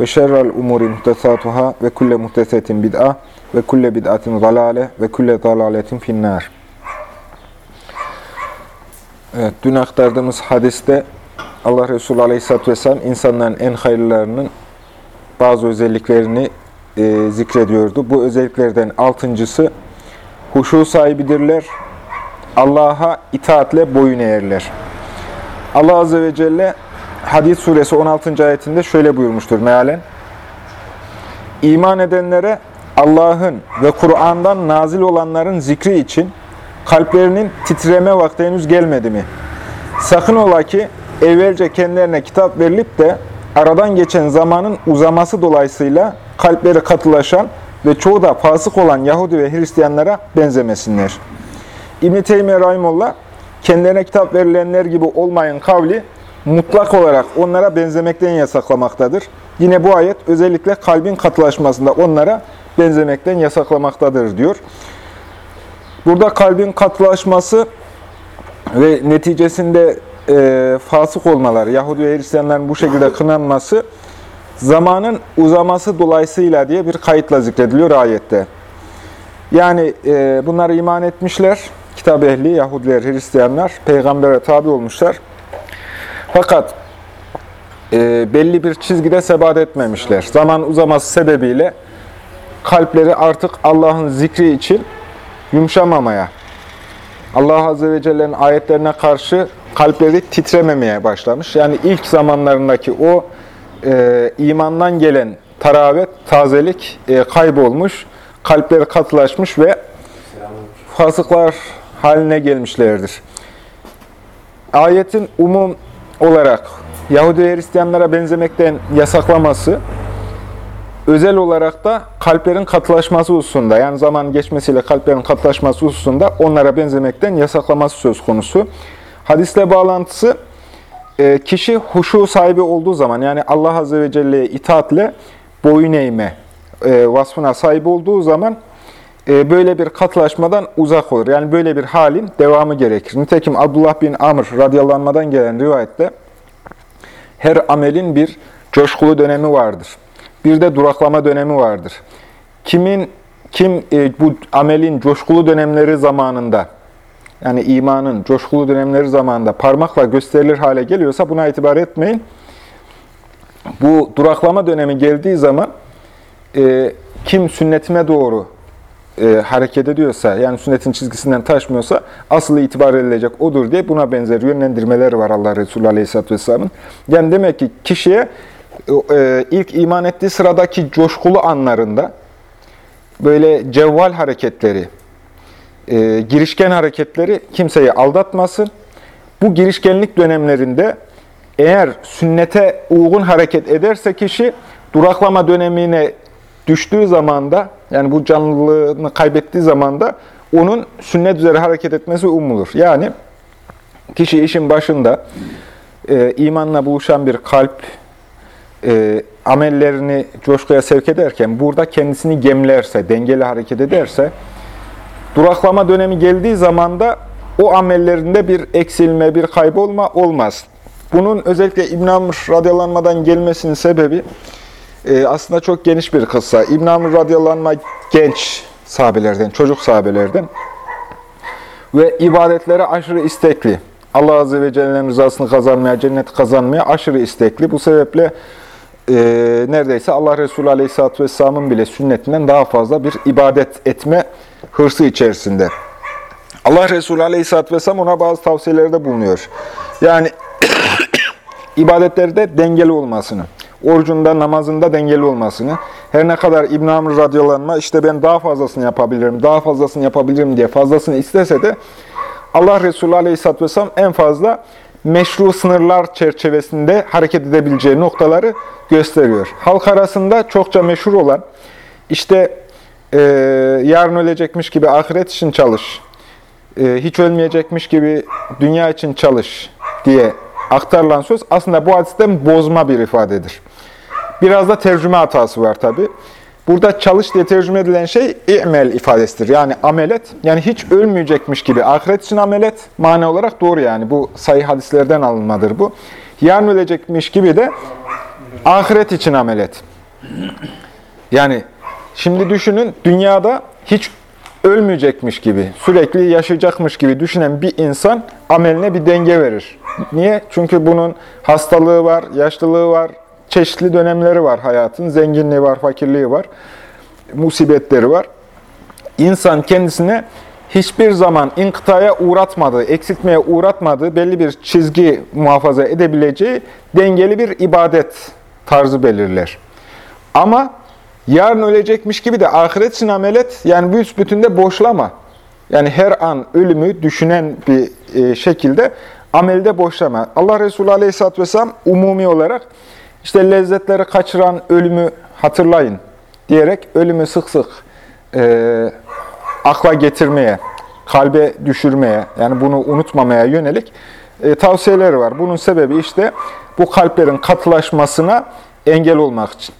ve şerrel umuri muhtesatuhâ ve kulle muhtesetin bid'a ve kulle bid'atin zalâle ve kulle zalâletin finnâr. Evet, dün aktardığımız hadiste Allah Resulü Aleyhisselatü Vesselam insanların en hayırlarının bazı özelliklerini e, zikrediyordu. Bu özelliklerden altıncısı huşu sahibidirler, Allah'a itaatle boyun eğerler. Allah Azze ve Celle Hadis suresi 16. ayetinde şöyle buyurmuştur mealen. İman edenlere Allah'ın ve Kur'an'dan nazil olanların zikri için kalplerinin titreme vakti henüz gelmedi mi? Sakın ola ki evvelce kendilerine kitap verilip de aradan geçen zamanın uzaması dolayısıyla kalpleri katılaşan ve çoğu da fasık olan Yahudi ve Hristiyanlara benzemesinler. İbn-i Teymiye Rahimullah, kendilerine kitap verilenler gibi olmayın kavli, mutlak olarak onlara benzemekten yasaklamaktadır. Yine bu ayet özellikle kalbin katılaşmasında onlara benzemekten yasaklamaktadır diyor. Burada kalbin katılaşması ve neticesinde e, fasık olmaları, Yahudi ve Hristiyanların bu şekilde kınanması, zamanın uzaması dolayısıyla diye bir kayıtla zikrediliyor ayette. Yani e, bunları iman etmişler, kitap ehli, Yahudiler, Hristiyanlar, peygambere tabi olmuşlar. Fakat e, belli bir çizgide sebat etmemişler. Zaman uzaması sebebiyle kalpleri artık Allah'ın zikri için yumuşamamaya, Allah Azze ve Celle'nin ayetlerine karşı kalpleri titrememeye başlamış. Yani ilk zamanlarındaki o e, imandan gelen taravet, tazelik e, kaybolmuş, kalpleri katılaşmış ve fasıklar haline gelmişlerdir. Ayetin umum olarak Yahudi ve Hristiyanlara benzemekten yasaklaması, özel olarak da kalplerin katılaşması hususunda, yani zaman geçmesiyle kalplerin katılaşması hususunda onlara benzemekten yasaklaması söz konusu. Hadisle bağlantısı, e, kişi huşu sahibi olduğu zaman, yani Allah Azze ve Celle'ye itaatle boyun eğme e, vasfına sahip olduğu zaman, böyle bir katılaşmadan uzak olur. Yani böyle bir halin devamı gerekir. Nitekim Abdullah bin Amr radyalanmadan gelen rivayette her amelin bir coşkulu dönemi vardır. Bir de duraklama dönemi vardır. Kimin kim e, bu amelin coşkulu dönemleri zamanında yani imanın coşkulu dönemleri zamanında parmakla gösterilir hale geliyorsa buna itibar etmeyin. Bu duraklama dönemi geldiği zaman e, kim sünnetime doğru e, hareket ediyorsa, yani sünnetin çizgisinden taşmıyorsa asıl itibar edilecek odur diye buna benzer yönlendirmeler var Allah Resulü Aleyhisselatü Vesselam'ın. Yani demek ki kişiye e, ilk iman ettiği sıradaki coşkulu anlarında böyle cevval hareketleri, e, girişken hareketleri kimseyi aldatmasın. Bu girişkenlik dönemlerinde eğer sünnete uygun hareket ederse kişi duraklama dönemine düştüğü zamanda yani bu canlılığını kaybettiği zamanda onun sünnet üzere hareket etmesi umulur. Yani kişi işin başında e, imanla buluşan bir kalp e, amellerini coşkuya sevk ederken burada kendisini gemlerse, dengeli hareket ederse duraklama dönemi geldiği zaman da o amellerinde bir eksilme, bir kaybolma olmaz. Bunun özellikle İbn Amr radyalanmadan gelmesinin sebebi e, aslında çok geniş bir kıssa. İbn Amr radıyallahu genç sahabelerden, çocuk sahabelerden ve ibadetlere aşırı istekli. Allah Azze ve Celle'nin rızasını kazanmaya, cennet kazanmaya aşırı istekli. Bu sebeple e, neredeyse Allah Resulü Aleyhisselatü Vesselam'ın bile sünnetinden daha fazla bir ibadet etme hırsı içerisinde. Allah Resulü Aleyhisselatü Vesselam ona bazı tavsiyelerde bulunuyor. Yani ibadetlerde dengeli olmasını, orucunda, namazında dengeli olmasını, her ne kadar İbn Amr radyalanma işte ben daha fazlasını yapabilirim, daha fazlasını yapabilirim diye fazlasını istese de Allah Resulü Aleyhisselatü Vesselam en fazla meşru sınırlar çerçevesinde hareket edebileceği noktaları gösteriyor. Halk arasında çokça meşhur olan, işte e, yarın ölecekmiş gibi ahiret için çalış, e, hiç ölmeyecekmiş gibi dünya için çalış diye aktarılan söz aslında bu hadisten bozma bir ifadedir. Biraz da tercüme hatası var tabi. Burada çalış diye tercüme edilen şey i'mel ifadesidir. Yani amelet. Yani hiç ölmeyecekmiş gibi ahiret için amelet mane olarak doğru yani. Bu sayı hadislerden alınmadır bu. Yarın ölecekmiş gibi de ahiret için amelet. Yani şimdi düşünün dünyada hiç ölmeyecekmiş gibi, sürekli yaşayacakmış gibi düşünen bir insan ameline bir denge verir. Niye? Çünkü bunun hastalığı var, yaşlılığı var, çeşitli dönemleri var hayatın. Zenginliği var, fakirliği var, musibetleri var. İnsan kendisine hiçbir zaman inkıtaya uğratmadığı, eksiltmeye uğratmadığı belli bir çizgi muhafaza edebileceği dengeli bir ibadet tarzı belirler. Ama yarın ölecekmiş gibi de ahiret için amelet, yani büsbütünde boşlama. Yani her an ölümü düşünen bir e, şekilde amelde boşlama. Allah Resulü Aleyhisselatü Vesselam umumi olarak işte lezzetleri kaçıran ölümü hatırlayın diyerek ölümü sık sık e, akla getirmeye, kalbe düşürmeye, yani bunu unutmamaya yönelik e, tavsiyeleri var. Bunun sebebi işte bu kalplerin katılaşmasına engel olmak için.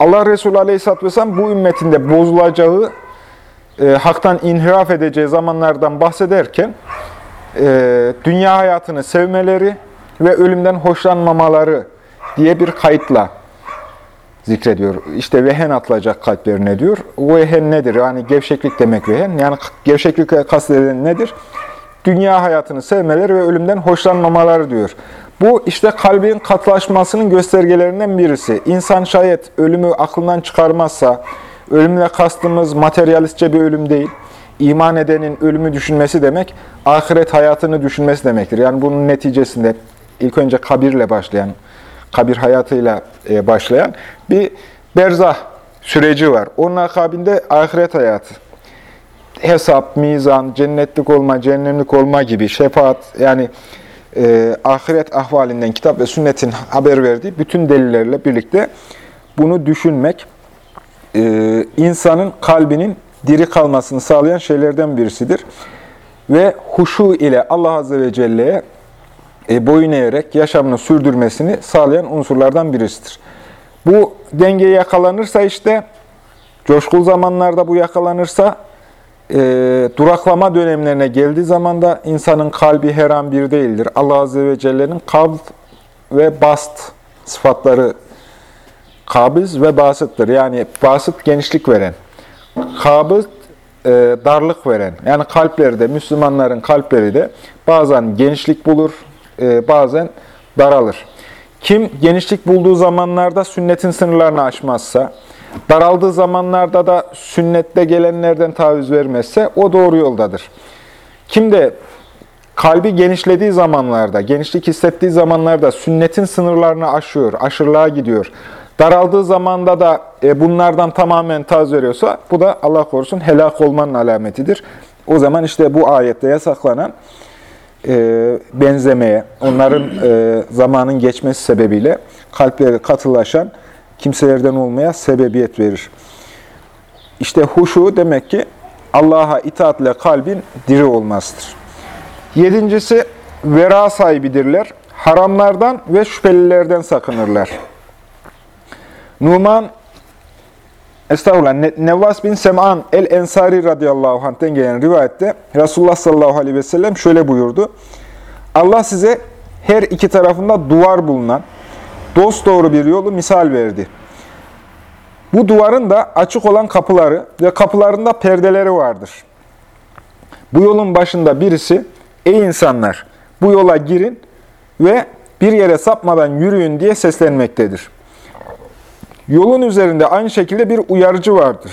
Allah Resulü Aleyhisselatü Vesselam bu ümmetinde bozulacağı, e, haktan inhiraf edeceği zamanlardan bahsederken e, dünya hayatını sevmeleri ve ölümden hoşlanmamaları diye bir kayıtla zikrediyor. İşte vehen atılacak kalplerine diyor. Vehen nedir? Yani gevşeklik demek vehen. Yani gevşeklik kastedilen nedir? Dünya hayatını sevmeleri ve ölümden hoşlanmamaları diyor. Bu işte kalbin katılaşmasının göstergelerinden birisi. İnsan şayet ölümü aklından çıkarmazsa, ölümle kastımız materyalistçe bir ölüm değil, iman edenin ölümü düşünmesi demek, ahiret hayatını düşünmesi demektir. Yani bunun neticesinde ilk önce kabirle başlayan, kabir hayatıyla e, başlayan bir berzah süreci var. Onun akabinde ahiret hayatı. Hesap, mizan, cennetlik olma, cehennemlik olma gibi şefaat yani e, ahiret ahvalinden kitap ve sünnetin haber verdiği bütün delillerle birlikte bunu düşünmek e, insanın kalbinin diri kalmasını sağlayan şeylerden birisidir. Ve huşu ile Allah Azze ve Celle'ye e, boyun eğerek yaşamını sürdürmesini sağlayan unsurlardan birisidir. Bu denge yakalanırsa işte, coşkulu zamanlarda bu yakalanırsa, e, duraklama dönemlerine geldiği zaman da insanın kalbi her an bir değildir. Allah Azze ve Celle'nin kabz ve bast sıfatları kabız ve basıttır. Yani basıt genişlik veren, kabız e, darlık veren. Yani kalpleri de, Müslümanların kalpleri de bazen genişlik bulur, e, bazen daralır. Kim genişlik bulduğu zamanlarda sünnetin sınırlarını aşmazsa, daraldığı zamanlarda da sünnette gelenlerden taviz vermezse o doğru yoldadır. Kim de kalbi genişlediği zamanlarda, genişlik hissettiği zamanlarda sünnetin sınırlarını aşıyor, aşırılığa gidiyor. Daraldığı zamanda da e, bunlardan tamamen taviz veriyorsa bu da Allah korusun helak olmanın alametidir. O zaman işte bu ayette yasaklanan e, benzemeye, onların e, zamanın geçmesi sebebiyle kalpleri katılaşan kimselerden olmaya sebebiyet verir. İşte huşu demek ki Allah'a itaatle kalbin diri olmasıdır. Yedincisi, vera sahibidirler. Haramlardan ve şüphelilerden sakınırlar. Numan Estağfurullah. Nevvas bin Sem'an el-Ensari radıyallahu anh'ten gelen rivayette Resulullah sallallahu aleyhi ve sellem şöyle buyurdu. Allah size her iki tarafında duvar bulunan dost doğru bir yolu misal verdi. Bu duvarın da açık olan kapıları ve kapılarında perdeleri vardır. Bu yolun başında birisi, ey insanlar bu yola girin ve bir yere sapmadan yürüyün diye seslenmektedir. Yolun üzerinde aynı şekilde bir uyarıcı vardır.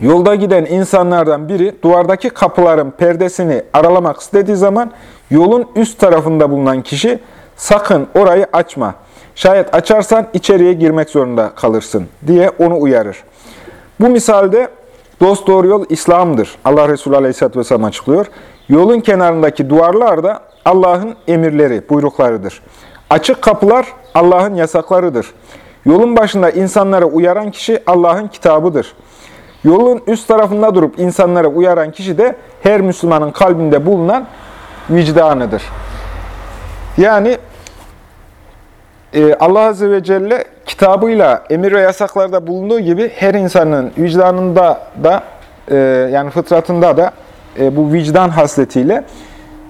Yolda giden insanlardan biri duvardaki kapıların perdesini aralamak istediği zaman yolun üst tarafında bulunan kişi sakın orayı açma. Şayet açarsan içeriye girmek zorunda kalırsın diye onu uyarır. Bu misalde dost doğru yol İslam'dır. Allah Resulü Aleyhisselatü Vesselam açıklıyor. Yolun kenarındaki duvarlar da Allah'ın emirleri, buyruklarıdır. Açık kapılar Allah'ın yasaklarıdır. Yolun başında insanlara uyaran kişi Allah'ın kitabıdır. Yolun üst tarafında durup insanlara uyaran kişi de her Müslümanın kalbinde bulunan vicdanıdır. Yani e, Allah Azze ve Celle kitabıyla emir ve yasaklarda bulunduğu gibi her insanın vicdanında da e, yani fıtratında da e, bu vicdan hasletiyle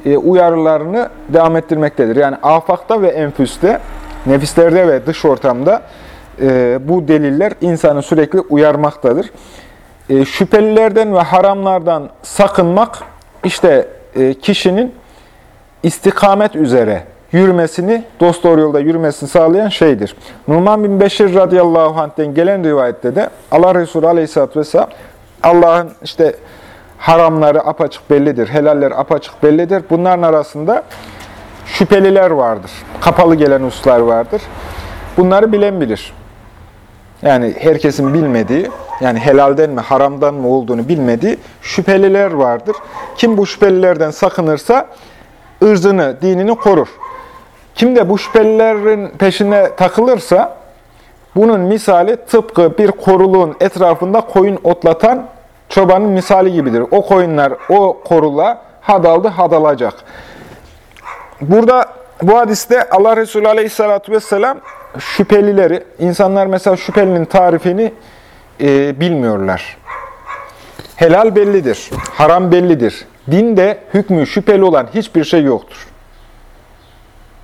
uyarılarını devam ettirmektedir. Yani afakta ve enfüste, nefislerde ve dış ortamda bu deliller insanı sürekli uyarmaktadır. Şüphelilerden ve haramlardan sakınmak işte kişinin istikamet üzere yürümesini, dost doğru yolda yürümesini sağlayan şeydir. Numan bin Beşir radıyallahu anh'ten gelen rivayette de Allah Resulü aleyhisselatü vesselam Allah'ın işte haramları apaçık bellidir, helaller apaçık bellidir. Bunların arasında şüpheliler vardır. Kapalı gelen hususlar vardır. Bunları bilen bilir. Yani herkesin bilmediği, yani helalden mi, haramdan mı olduğunu bilmediği şüpheliler vardır. Kim bu şüphelilerden sakınırsa ırzını, dinini korur. Kim de bu şüphelilerin peşine takılırsa, bunun misali tıpkı bir koruluğun etrafında koyun otlatan çobanın misali gibidir. O koyunlar o korula hadaldı, hadalacak. Burada bu hadiste Allah Resulü Aleyhisselatü Vesselam şüphelileri, insanlar mesela şüphelinin tarifini e, bilmiyorlar. Helal bellidir, haram bellidir. Dinde hükmü şüpheli olan hiçbir şey yoktur.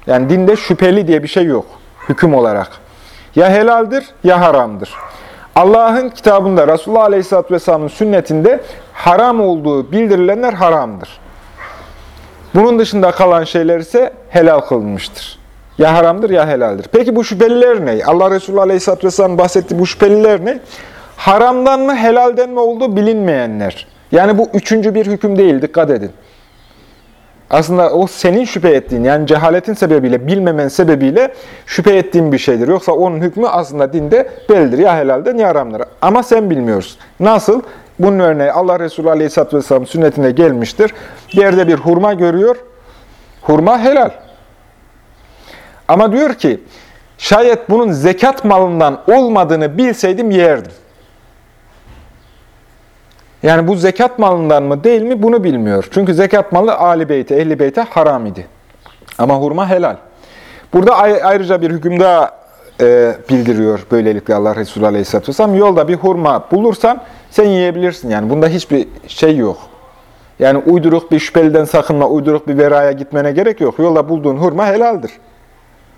Yani dinde şüpheli diye bir şey yok hüküm olarak. Ya helaldir ya haramdır. Allah'ın kitabında Resulullah Aleyhisselatü Vesselam'ın sünnetinde haram olduğu bildirilenler haramdır. Bunun dışında kalan şeyler ise helal kılınmıştır. Ya haramdır ya helaldir. Peki bu şüpheliler ne? Allah Resulü Aleyhisselatü Vesselam bahsettiği bu şüpheliler ne? Haramdan mı helalden mi olduğu bilinmeyenler. Yani bu üçüncü bir hüküm değil, dikkat edin. Aslında o senin şüphe ettiğin, yani cehaletin sebebiyle, bilmemen sebebiyle şüphe ettiğin bir şeydir. Yoksa onun hükmü aslında dinde bellidir. Ya helalden ya haramdır. Ama sen bilmiyorsun. Nasıl? Bunun örneği Allah Resulü Aleyhisselatü Vesselam sünnetine gelmiştir. Yerde bir hurma görüyor. Hurma helal. Ama diyor ki, şayet bunun zekat malından olmadığını bilseydim yerdim. Yani bu zekat malından mı değil mi bunu bilmiyor. Çünkü zekat malı Ali Beyt'e, Ehli Beyt'e haram idi. Ama hurma helal. Burada ayrıca bir hüküm daha e, bildiriyor böylelikle Allah Resulü Aleyhisselatü Vesselam. Yolda bir hurma bulursan sen yiyebilirsin. Yani bunda hiçbir şey yok. Yani uyduruk bir şüpheliden sakınma, uyduruk bir veraya gitmene gerek yok. Yolda bulduğun hurma helaldir.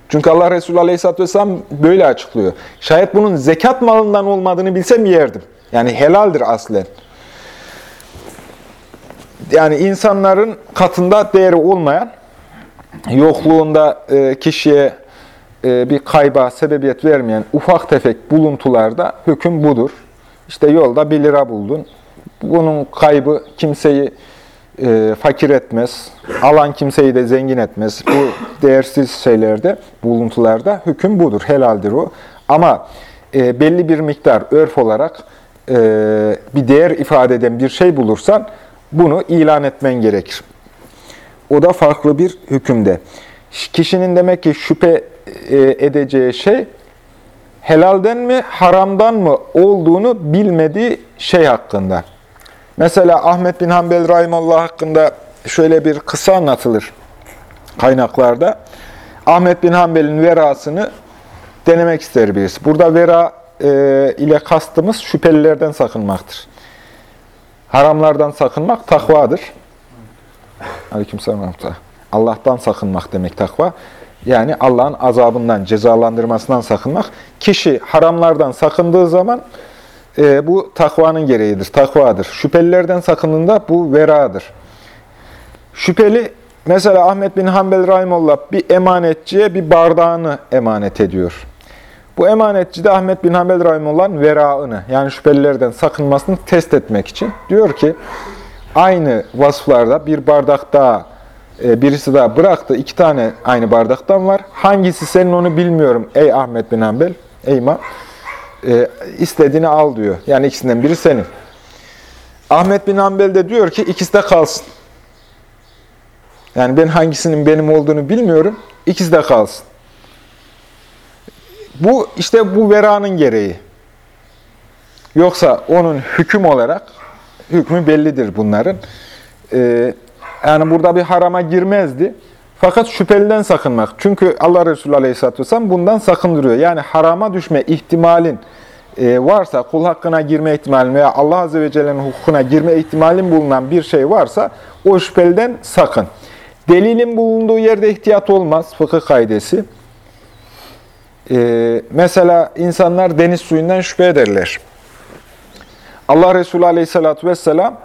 Çünkü Allah Resulü Aleyhisselatü Vesselam böyle açıklıyor. Şayet bunun zekat malından olmadığını bilsem yerdim. Yani helaldir aslen yani insanların katında değeri olmayan, yokluğunda e, kişiye e, bir kayba sebebiyet vermeyen ufak tefek buluntularda hüküm budur. İşte yolda bir lira buldun. Bunun kaybı kimseyi e, fakir etmez. Alan kimseyi de zengin etmez. Bu değersiz şeylerde, buluntularda hüküm budur. Helaldir o. Ama e, belli bir miktar örf olarak e, bir değer ifade eden bir şey bulursan bunu ilan etmen gerekir. O da farklı bir hükümde. Kişinin demek ki şüphe e, edeceği şey helalden mi, haramdan mı olduğunu bilmediği şey hakkında. Mesela Ahmet bin Hanbel Rahimullah hakkında şöyle bir kısa anlatılır kaynaklarda. Ahmet bin Hanbel'in verasını denemek ister birisi. Burada vera e, ile kastımız şüphelilerden sakınmaktır. Haramlardan sakınmak takvadır. Aleykümselam. Allah'tan sakınmak demek takva. Yani Allah'ın azabından, cezalandırmasından sakınmak. Kişi haramlardan sakındığı zaman e, bu takvanın gereğidir, takvadır. Şüphelilerden sakındığında bu veradır. Şüpheli, mesela Ahmet bin Hanbel Rahimullah bir emanetçiye bir bardağını emanet ediyor. Bu emanetçi de Ahmet bin Hanbel Rahimullah'ın veraını yani şüphelilerden sakınmasını test etmek için diyor ki aynı vasıflarda bir bardak daha e, birisi daha bıraktı. iki tane aynı bardaktan var. Hangisi senin onu bilmiyorum ey Ahmet bin Hanbel. Ey imam. E, istediğini al diyor. Yani ikisinden biri senin. Ahmet bin Hanbel de diyor ki ikisi de kalsın. Yani ben hangisinin benim olduğunu bilmiyorum. İkisi de kalsın. Bu işte bu veranın gereği. Yoksa onun hüküm olarak hükmü bellidir bunların. Ee, yani burada bir harama girmezdi. Fakat şüpheliden sakınmak. Çünkü Allah Resulü Aleyhisselatü Vesselam bundan sakındırıyor. Yani harama düşme ihtimalin e, varsa, kul hakkına girme ihtimalin veya Allah Azze ve Celle'nin hukukuna girme ihtimalin bulunan bir şey varsa o şüpheliden sakın. Delilin bulunduğu yerde ihtiyat olmaz. Fıkıh kaidesi. Ee, mesela insanlar deniz suyundan şüphe ederler. Allah Resulü Aleyhisselatü Vesselam e,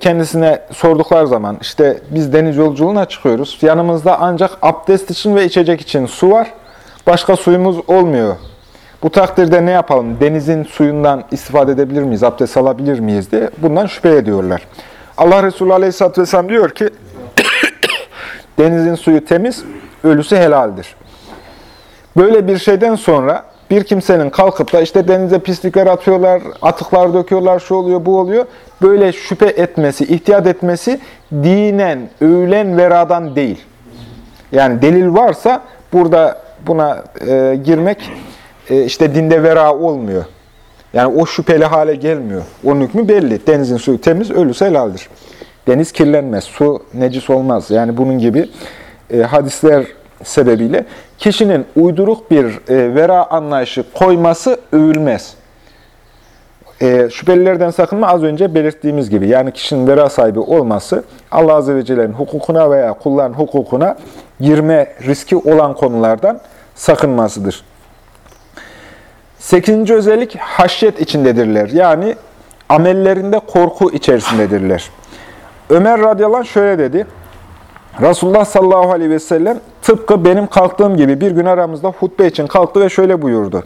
kendisine sorduklar zaman işte biz deniz yolculuğuna çıkıyoruz. Yanımızda ancak abdest için ve içecek için su var. Başka suyumuz olmuyor. Bu takdirde ne yapalım? Denizin suyundan istifade edebilir miyiz? Abdest alabilir miyiz diye bundan şüphe ediyorlar. Allah Resulü Aleyhisselatü Vesselam diyor ki denizin suyu temiz, ölüsü helaldir. Böyle bir şeyden sonra bir kimsenin kalkıp da işte denize pislikler atıyorlar, atıklar döküyorlar, şu oluyor, bu oluyor. Böyle şüphe etmesi, ihtiyat etmesi dinen, övülen veradan değil. Yani delil varsa burada buna e, girmek e, işte dinde vera olmuyor. Yani o şüpheli hale gelmiyor. Onun hükmü belli. Denizin suyu temiz, ölüsü helaldir. Deniz kirlenmez, su necis olmaz. Yani bunun gibi e, hadisler sebebiyle kişinin uyduruk bir e, vera anlayışı koyması övülmez. E, şüphelilerden sakınma az önce belirttiğimiz gibi. Yani kişinin vera sahibi olması Allah Azze ve Celle'nin hukukuna veya kulların hukukuna girme riski olan konulardan sakınmasıdır. Sekizinci özellik haşyet içindedirler. Yani amellerinde korku içerisindedirler. Ömer radıyallahu anh şöyle dedi. Resulullah sallallahu aleyhi ve sellem tıpkı benim kalktığım gibi bir gün aramızda hutbe için kalktı ve şöyle buyurdu.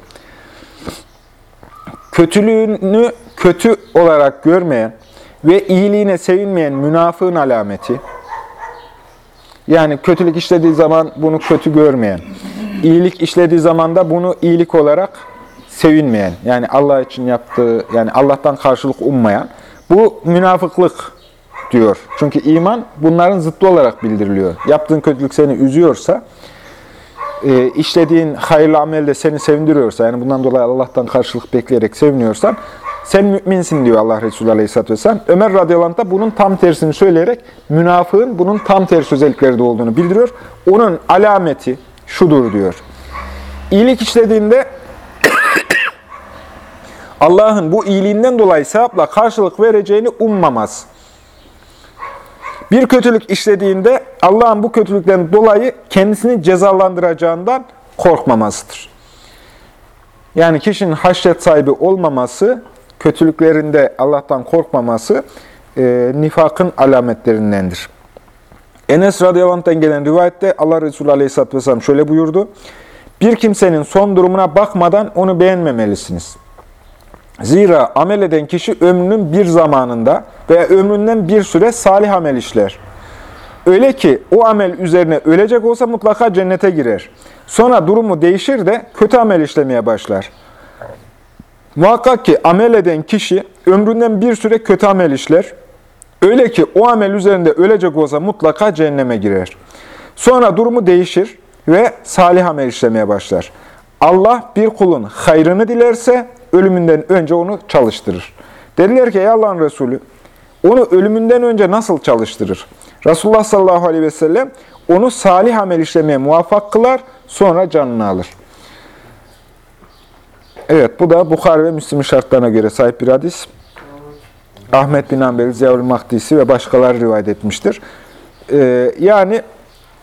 Kötülüğünü kötü olarak görmeyen ve iyiliğine sevinmeyen münafığın alameti, yani kötülük işlediği zaman bunu kötü görmeyen, iyilik işlediği zaman da bunu iyilik olarak sevinmeyen, yani Allah için yaptığı, yani Allah'tan karşılık ummayan, bu münafıklık diyor. Çünkü iman bunların zıttı olarak bildiriliyor. Yaptığın kötülük seni üzüyorsa, e, işlediğin hayırlı amel de seni sevindiriyorsa, yani bundan dolayı Allah'tan karşılık bekleyerek seviniyorsan, sen müminsin diyor Allah Resulü Aleyhisselatü Vesselam. Ömer radıyallahu da bunun tam tersini söyleyerek münafığın bunun tam tersi özellikleri olduğunu bildiriyor. Onun alameti şudur diyor. İyilik işlediğinde Allah'ın bu iyiliğinden dolayı sevapla karşılık vereceğini ummamaz. Bir kötülük işlediğinde Allah'ın bu kötülükten dolayı kendisini cezalandıracağından korkmamasıdır. Yani kişinin haşyet sahibi olmaması, kötülüklerinde Allah'tan korkmaması e, nifakın alametlerindendir. Enes radıyallahu gelen rivayette Allah Resulü aleyhisselatü vesselam şöyle buyurdu. Bir kimsenin son durumuna bakmadan onu beğenmemelisiniz. Zira amel eden kişi ömrünün bir zamanında veya ömründen bir süre salih amel işler. Öyle ki o amel üzerine ölecek olsa mutlaka cennete girer. Sonra durumu değişir de kötü amel işlemeye başlar. Muhakkak ki amel eden kişi ömründen bir süre kötü amel işler. Öyle ki o amel üzerinde ölecek olsa mutlaka cehenneme girer. Sonra durumu değişir ve salih amel işlemeye başlar. Allah bir kulun hayrını dilerse ölümünden önce onu çalıştırır. Dediler ki ey Allah'ın Resulü onu ölümünden önce nasıl çalıştırır? Resulullah sallallahu aleyhi ve sellem onu salih amel işlemeye muvaffak kılar sonra canını alır. Evet bu da Bukhari ve Müslim şartlarına göre sahip bir hadis. Ahmet bin Amber, Ziyaül Mahdisi ve başkaları rivayet etmiştir. Ee, yani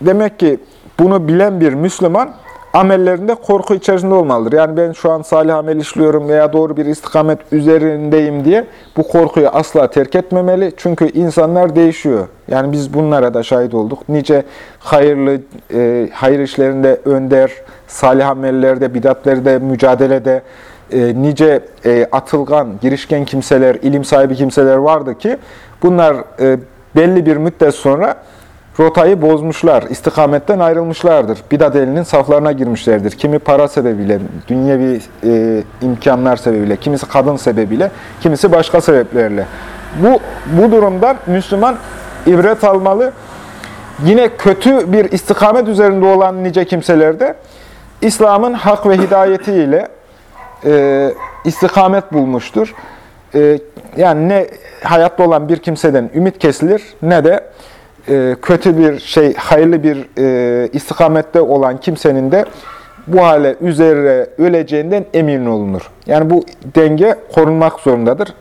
demek ki bunu bilen bir Müslüman amellerinde korku içerisinde olmalıdır. Yani ben şu an salih amel işliyorum veya doğru bir istikamet üzerindeyim diye bu korkuyu asla terk etmemeli. Çünkü insanlar değişiyor. Yani biz bunlara da şahit olduk. Nice hayırlı, e, hayır işlerinde önder, salih amellerde, bidatlerde, mücadelede e, nice e, atılgan, girişken kimseler, ilim sahibi kimseler vardı ki bunlar e, belli bir müddet sonra rotayı bozmuşlar, istikametten ayrılmışlardır. Bidat elinin saflarına girmişlerdir. Kimi para sebebiyle, dünyevi e, imkanlar sebebiyle, kimisi kadın sebebiyle, kimisi başka sebeplerle. Bu, bu durumdan Müslüman ibret almalı yine kötü bir istikamet üzerinde olan nice kimseler de İslam'ın hak ve hidayetiyle e, istikamet bulmuştur. E, yani ne hayatta olan bir kimseden ümit kesilir ne de e, kötü bir şey, hayırlı bir e, istikamette olan kimsenin de bu hale üzere öleceğinden emin olunur. Yani bu denge korunmak zorundadır.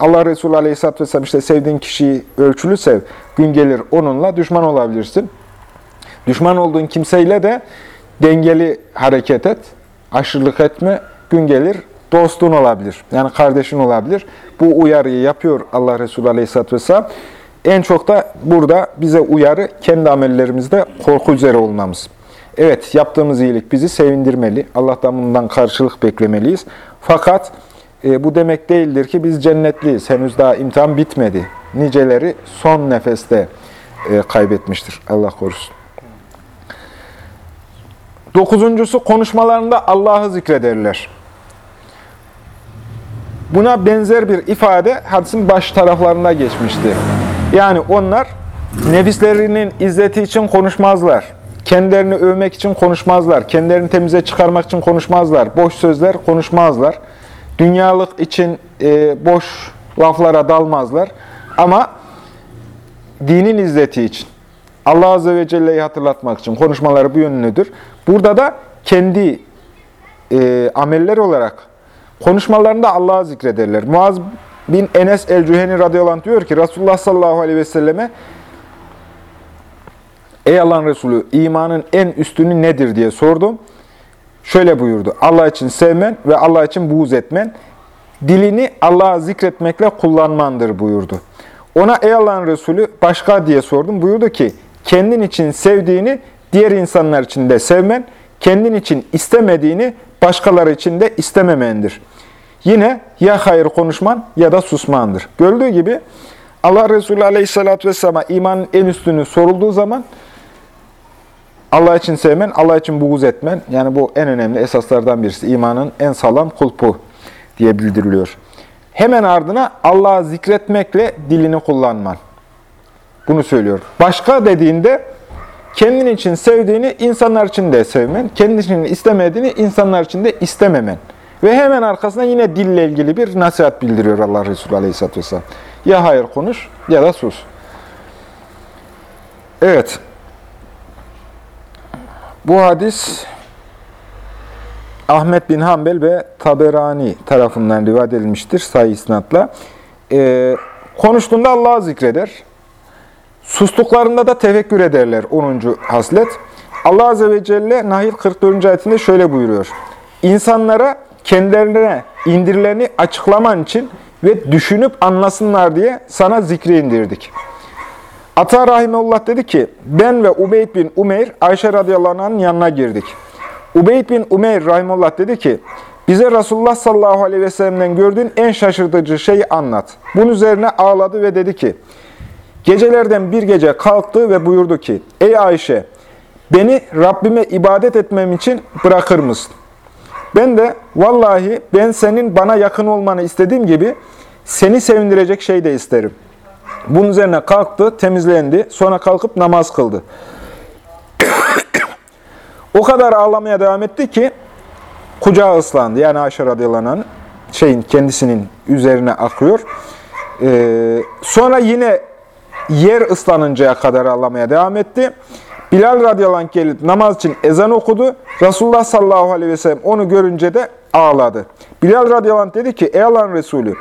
Allah Resulü Aleyhisselatü Vesselam işte sevdiğin kişiyi ölçülü sev. Gün gelir onunla düşman olabilirsin. Düşman olduğun kimseyle de dengeli hareket et. Aşırılık etme. Gün gelir dostun olabilir. Yani kardeşin olabilir. Bu uyarıyı yapıyor Allah Resulü Aleyhisselatü Vesselam. En çok da burada bize uyarı kendi amellerimizde korku üzere olmamız. Evet, yaptığımız iyilik bizi sevindirmeli. Allah'tan bundan karşılık beklemeliyiz. Fakat e, bu demek değildir ki biz cennetliyiz. Henüz daha imtihan bitmedi. Niceleri son nefeste e, kaybetmiştir. Allah korusun. Dokuzuncusu konuşmalarında Allah'ı zikrederler. Buna benzer bir ifade hadisin baş taraflarında geçmişti. Yani onlar nefislerinin izzeti için konuşmazlar. Kendilerini övmek için konuşmazlar. Kendilerini temize çıkarmak için konuşmazlar. Boş sözler konuşmazlar. Dünyalık için e, boş laflara dalmazlar. Ama dinin izzeti için, Allah Azze ve Celle'yi hatırlatmak için konuşmaları bu yönlüdür. Burada da kendi e, ameller olarak konuşmalarında Allah'ı zikrederler. Muaz bin Enes el-Cüheni radıyallahu diyor ki Resulullah sallallahu aleyhi ve selleme Ey Allah'ın Resulü imanın en üstünü nedir diye sordum. Şöyle buyurdu. Allah için sevmen ve Allah için buğz etmen, dilini Allah'a zikretmekle kullanmandır buyurdu. Ona ey Allah'ın Resulü başka diye sordum. Buyurdu ki kendin için sevdiğini diğer insanlar için de sevmen, kendin için istemediğini başkaları için de istememendir. Yine ya hayır konuşman ya da susmandır. Gördüğü gibi Allah Resulü Aleyhisselatü Vesselam'a imanın en üstünü sorulduğu zaman Allah için sevmen, Allah için buğuz etmen. Yani bu en önemli esaslardan birisi. İmanın en sağlam kulpu diye bildiriliyor. Hemen ardına Allah'ı zikretmekle dilini kullanman. Bunu söylüyor. Başka dediğinde kendin için sevdiğini insanlar için de sevmen, kendin için istemediğini insanlar için de istememen. Ve hemen arkasına yine dille ilgili bir nasihat bildiriyor Allah Resulü Aleyhisselatü Vesselam. Ya hayır konuş ya da sus. Evet. Bu hadis Ahmet bin Hanbel ve Taberani tarafından rivayet edilmiştir sayı isnatla. Ee, konuştuğunda Allah'ı zikreder. Sustuklarında da tefekkür ederler 10. haslet. Allah Azze ve Celle Nahil 44. ayetinde şöyle buyuruyor. İnsanlara kendilerine indirileni açıklaman için ve düşünüp anlasınlar diye sana zikri indirdik. Ata Rahimeullah dedi ki, ben ve Ubeyd bin Umeyr Ayşe radıyallahu anh'ın yanına girdik. Ubeyd bin Umeyr Rahimullah dedi ki, bize Resulullah sallallahu aleyhi ve sellem'den gördüğün en şaşırtıcı şeyi anlat. Bunun üzerine ağladı ve dedi ki, gecelerden bir gece kalktı ve buyurdu ki, ey Ayşe, beni Rabbime ibadet etmem için bırakır mısın? Ben de vallahi ben senin bana yakın olmanı istediğim gibi seni sevindirecek şey de isterim. Bunun üzerine kalktı, temizlendi, sonra kalkıp namaz kıldı. o kadar ağlamaya devam etti ki kucağı ıslandı. Yani Ayşe radıyallahu şeyin kendisinin üzerine akıyor. Ee, sonra yine yer ıslanıncaya kadar ağlamaya devam etti. Bilal radıyallahu anh gelip namaz için ezan okudu. Resulullah sallallahu aleyhi ve sellem onu görünce de ağladı. Bilal radıyallahu anh dedi ki, ey Allah'ın Resulü,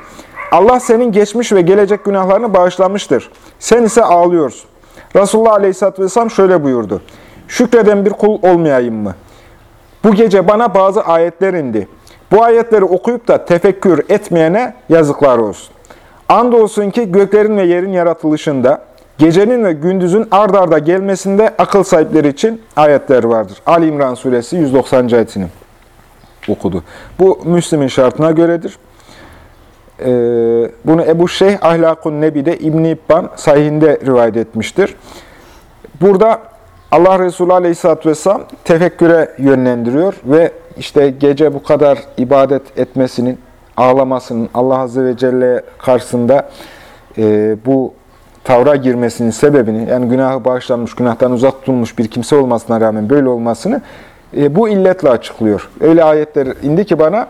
Allah senin geçmiş ve gelecek günahlarını bağışlamıştır. Sen ise ağlıyorsun. Resulullah aleyhisselatü vesselam şöyle buyurdu. Şükreden bir kul olmayayım mı? Bu gece bana bazı ayetler indi. Bu ayetleri okuyup da tefekkür etmeyene yazıklar olsun. Andolsun ki göklerin ve yerin yaratılışında, Gecenin ve gündüzün ard arda gelmesinde akıl sahipleri için ayetler vardır. Ali İmran suresi 190. ayetini okudu. Bu Müslim'in şartına göredir. Ee, bunu Ebu Şeyh Ahlakun Nebi'de İbn-i İbban sahihinde rivayet etmiştir. Burada Allah Resulü Aleyhisselatü Vesselam tefekküre yönlendiriyor ve işte gece bu kadar ibadet etmesinin, ağlamasının Allah Azze ve Celle karşısında e, bu tavra girmesinin sebebini, yani günahı bağışlanmış, günahtan uzak tutulmuş bir kimse olmasına rağmen böyle olmasını e, bu illetle açıklıyor. Öyle ayetler indi ki bana,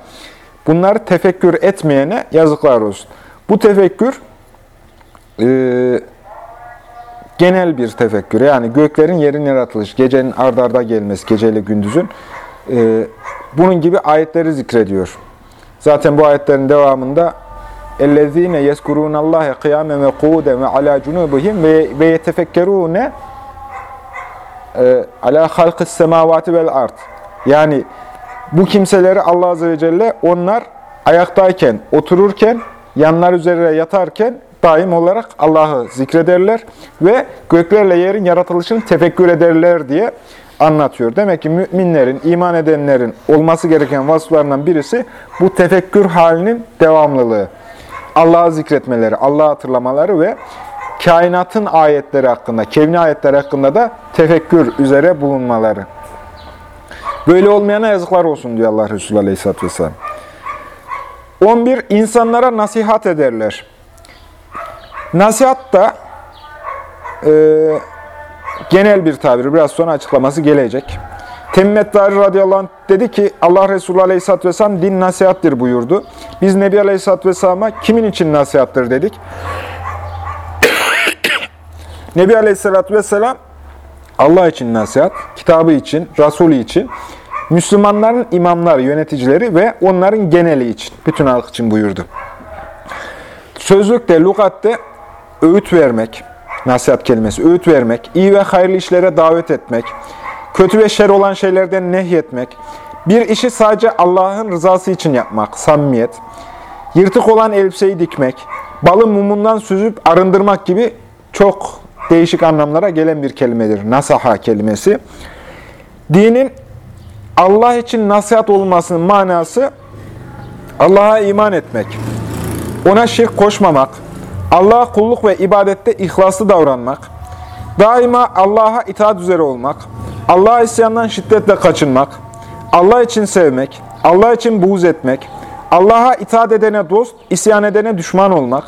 bunları tefekkür etmeyene yazıklar olsun. Bu tefekkür, e, genel bir tefekkür. Yani göklerin yerin yaratılışı, gecenin ardarda arda gelmesi, geceyle gündüzün. E, bunun gibi ayetleri zikrediyor. Zaten bu ayetlerin devamında اَلَّذ۪ينَ يَذْكُرُونَ اللّٰهَ قِيَامًا وَقُودًا وَعَلَى جُنُوبِهِمْ وَيَتَفَكَّرُونَ عَلَى خَلْقِ السَّمَاوَاتِ وَالْاَرْضِ Yani bu kimseleri Allah Azze ve Celle onlar ayaktayken, otururken, yanlar üzerine yatarken daim olarak Allah'ı zikrederler ve göklerle yerin yaratılışını tefekkür ederler diye anlatıyor. Demek ki müminlerin, iman edenlerin olması gereken vasıflarından birisi bu tefekkür halinin devamlılığı. Allah'ı zikretmeleri, Allah'ı hatırlamaları ve kainatın ayetleri hakkında, kevni ayetler hakkında da tefekkür üzere bulunmaları. Böyle olmayana yazıklar olsun diyor Allah Resulü Aleyhisselatü Vesselam. 11. İnsanlara nasihat ederler. Nasihat da e, genel bir tabir. Biraz sonra açıklaması gelecek. Temmet Dari radıyallahu anh dedi ki Allah Resulü aleyhisselatü vesselam din nasihattir buyurdu. Biz Nebi aleyhisselatü vesselama kimin için nasihattır dedik. Nebi aleyhisselatü vesselam Allah için nasihat, kitabı için, Resulü için, Müslümanların imamları, yöneticileri ve onların geneli için, bütün halk için buyurdu. Sözlükte, lugatte öğüt vermek, nasihat kelimesi, öğüt vermek, iyi ve hayırlı işlere davet etmek, kötü ve şer olan şeylerden nehyetmek, bir işi sadece Allah'ın rızası için yapmak, samimiyet, yırtık olan elbiseyi dikmek, balı mumundan süzüp arındırmak gibi çok değişik anlamlara gelen bir kelimedir. Nasaha kelimesi. Dinin Allah için nasihat olmasının manası Allah'a iman etmek, ona şirk koşmamak, Allah'a kulluk ve ibadette ihlaslı davranmak, daima Allah'a itaat üzere olmak, Allah'a isyandan şiddetle kaçınmak, Allah için sevmek, Allah için buğz etmek, Allah'a itaat edene dost, isyan edene düşman olmak,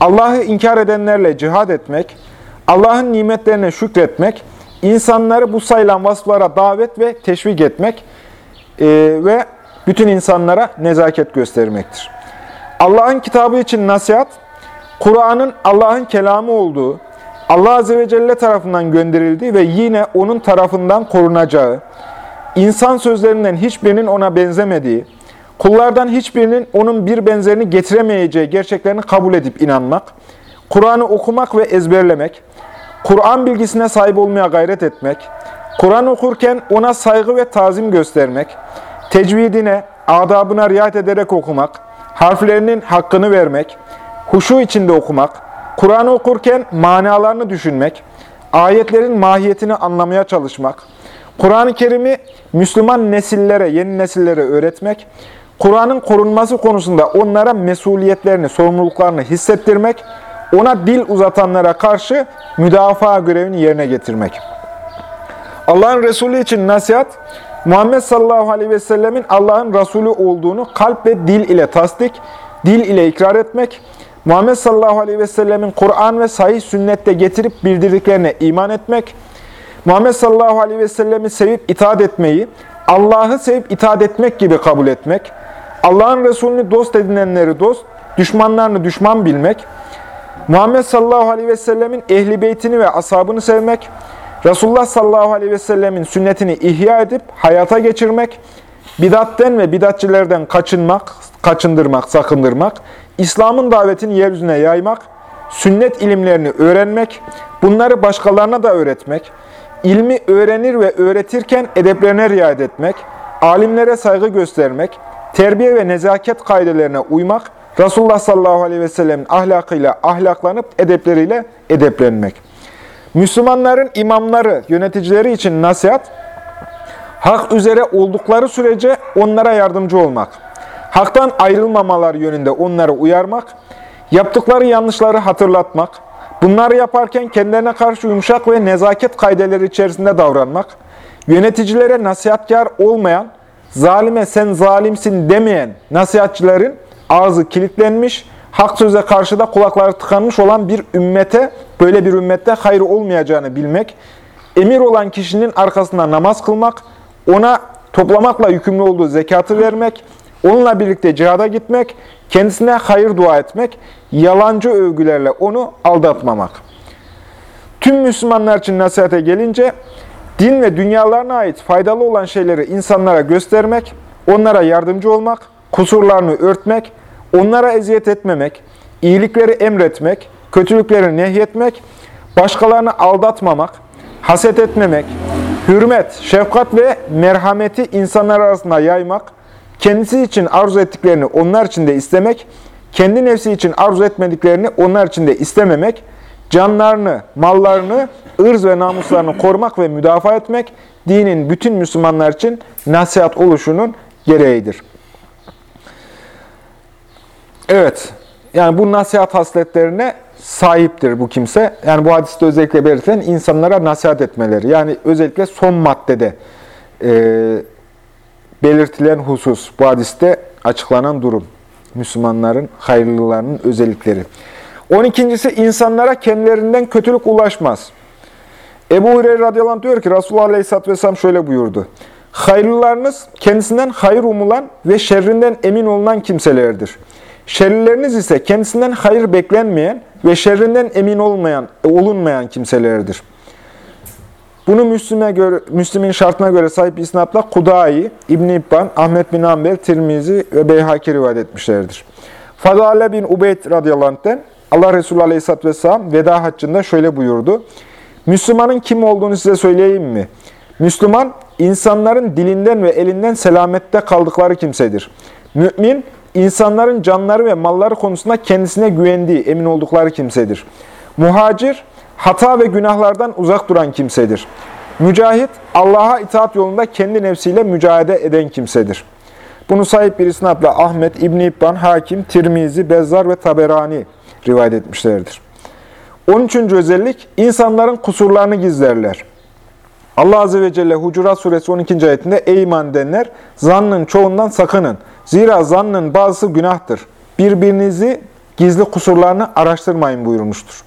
Allah'ı inkar edenlerle cihad etmek, Allah'ın nimetlerine şükretmek, insanları bu sayılan vasıflara davet ve teşvik etmek e, ve bütün insanlara nezaket göstermektir. Allah'ın kitabı için nasihat, Kur'an'ın Allah'ın kelamı olduğu, Allah Azze ve Celle tarafından gönderildiği ve yine O'nun tarafından korunacağı, insan sözlerinden hiçbirinin O'na benzemediği, kullardan hiçbirinin O'nun bir benzerini getiremeyeceği gerçeklerini kabul edip inanmak, Kur'an'ı okumak ve ezberlemek, Kur'an bilgisine sahip olmaya gayret etmek, Kur'an okurken ona saygı ve tazim göstermek, tecvidine, adabına riayet ederek okumak, harflerinin hakkını vermek, huşu içinde okumak, Kur'an okurken manalarını düşünmek, ayetlerin mahiyetini anlamaya çalışmak, Kur'an-ı Kerim'i Müslüman nesillere, yeni nesillere öğretmek, Kur'an'ın korunması konusunda onlara mesuliyetlerini, sorumluluklarını hissettirmek, ona dil uzatanlara karşı müdafaa görevini yerine getirmek. Allah'ın Resulü için nasihat, Muhammed sallallahu aleyhi ve sellemin Allah'ın Resulü olduğunu kalp ve dil ile tasdik, dil ile ikrar etmek, Muhammed sallallahu aleyhi ve sellemin Kur'an ve sahih sünnette getirip bildirdiklerine iman etmek, Muhammed sallallahu aleyhi ve sellemi sevip itaat etmeyi, Allah'ı sevip itaat etmek gibi kabul etmek, Allah'ın Resulünü dost edinenleri dost, düşmanlarını düşman bilmek, Muhammed sallallahu aleyhi ve sellemin ehli beytini ve ashabını sevmek, Resulullah sallallahu aleyhi ve sellemin sünnetini ihya edip hayata geçirmek, bidatten ve bidatçilerden kaçınmak, kaçındırmak, sakındırmak, İslam'ın davetini yeryüzüne yaymak, sünnet ilimlerini öğrenmek, bunları başkalarına da öğretmek, ilmi öğrenir ve öğretirken edeplerine riayet etmek, alimlere saygı göstermek, terbiye ve nezaket kaidelerine uymak, Resulullah sallallahu aleyhi ve sellemin ahlakıyla ahlaklanıp edepleriyle edeplenmek. Müslümanların imamları, yöneticileri için nasihat, hak üzere oldukları sürece onlara yardımcı olmak. Haktan ayrılmamalar yönünde onları uyarmak, yaptıkları yanlışları hatırlatmak, bunları yaparken kendilerine karşı yumuşak ve nezaket kaydeleri içerisinde davranmak, yöneticilere nasihatkar olmayan, zalime sen zalimsin demeyen nasihatçilerin ağzı kilitlenmiş, hak söze karşı da kulakları tıkanmış olan bir ümmete böyle bir ümmette hayır olmayacağını bilmek, emir olan kişinin arkasında namaz kılmak, ona toplamakla yükümlü olduğu zekatı vermek, onunla birlikte cihada gitmek, kendisine hayır dua etmek, yalancı övgülerle onu aldatmamak. Tüm Müslümanlar için nasihate gelince, din ve dünyalarına ait faydalı olan şeyleri insanlara göstermek, onlara yardımcı olmak, kusurlarını örtmek, onlara eziyet etmemek, iyilikleri emretmek, kötülükleri nehyetmek, başkalarını aldatmamak, haset etmemek, hürmet, şefkat ve merhameti insanlar arasında yaymak, kendisi için arzu ettiklerini onlar için de istemek, kendi nefsi için arzu etmediklerini onlar için de istememek, canlarını, mallarını, ırz ve namuslarını korumak ve müdafaa etmek, dinin bütün Müslümanlar için nasihat oluşunun gereğidir. Evet, yani bu nasihat hasletlerine sahiptir bu kimse. Yani bu hadiste özellikle belirtilen insanlara nasihat etmeleri. Yani özellikle son maddede e, belirtilen husus, bu hadiste açıklanan durum. Müslümanların hayırlılarının özellikleri. 12.si insanlara kendilerinden kötülük ulaşmaz. Ebu Hureyre radıyallahu diyor ki Resulullah aleyhisselatü vesselam şöyle buyurdu. Hayırlılarınız kendisinden hayır umulan ve şerrinden emin olunan kimselerdir. Şerlileriniz ise kendisinden hayır beklenmeyen ve şerrinden emin olmayan, olunmayan kimselerdir. Bunu Müslüme göre, Müslüm'ün şartına göre sahip isnatla Kudayi, İbn İbban, Ahmet bin Amber, Tirmizi ve Beyhaki rivayet etmişlerdir. Fadale bin Ubeyd radıyallahu anh'ten Allah Resulü aleyhisselatü vesselam veda haccında şöyle buyurdu. Müslümanın kim olduğunu size söyleyeyim mi? Müslüman, insanların dilinden ve elinden selamette kaldıkları kimsedir. Mümin, insanların canları ve malları konusunda kendisine güvendiği, emin oldukları kimsedir. Muhacir, hata ve günahlardan uzak duran kimsedir. Mücahit, Allah'a itaat yolunda kendi nefsiyle mücadele eden kimsedir. Bunu sahip bir isnatla Ahmet, İbn İbban, Hakim, Tirmizi, Bezzar ve Taberani rivayet etmişlerdir. 13. özellik, insanların kusurlarını gizlerler. Allah Azze ve Celle Hucurat Suresi 12. ayetinde Ey iman edenler, zannın çoğundan sakının. Zira zannın bazısı günahtır. Birbirinizi gizli kusurlarını araştırmayın buyurmuştur.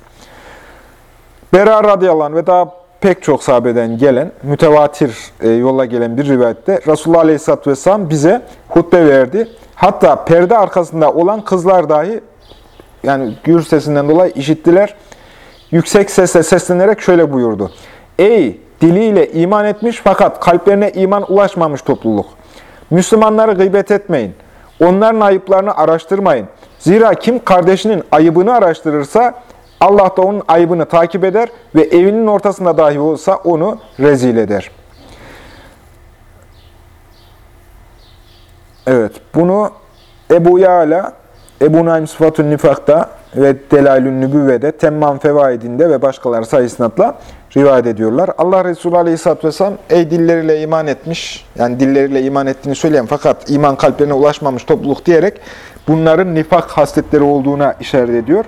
Bera radıyallahu anh ve daha pek çok sahabeden gelen, mütevatir e, yolla gelen bir rivayette Resulullah aleyhisselatü vesselam bize hutbe verdi. Hatta perde arkasında olan kızlar dahi yani gür sesinden dolayı işittiler. Yüksek sesle seslenerek şöyle buyurdu. Ey diliyle iman etmiş fakat kalplerine iman ulaşmamış topluluk. Müslümanları gıybet etmeyin. Onların ayıplarını araştırmayın. Zira kim kardeşinin ayıbını araştırırsa Allah da onun ayıbını takip eder ve evinin ortasında dahi olsa onu rezil eder. Evet, bunu Ebu Yala, Ebu Naim Sıfatun Nifak'ta ve Delailün Nübüvve'de, Temman Fevaidinde ve başkaları sayısınatla rivayet ediyorlar. Allah Resulü Aleyhisselatü Vesselam, ey dilleriyle iman etmiş, yani dilleriyle iman ettiğini söyleyen fakat iman kalplerine ulaşmamış topluluk diyerek bunların nifak hasletleri olduğuna işaret ediyor.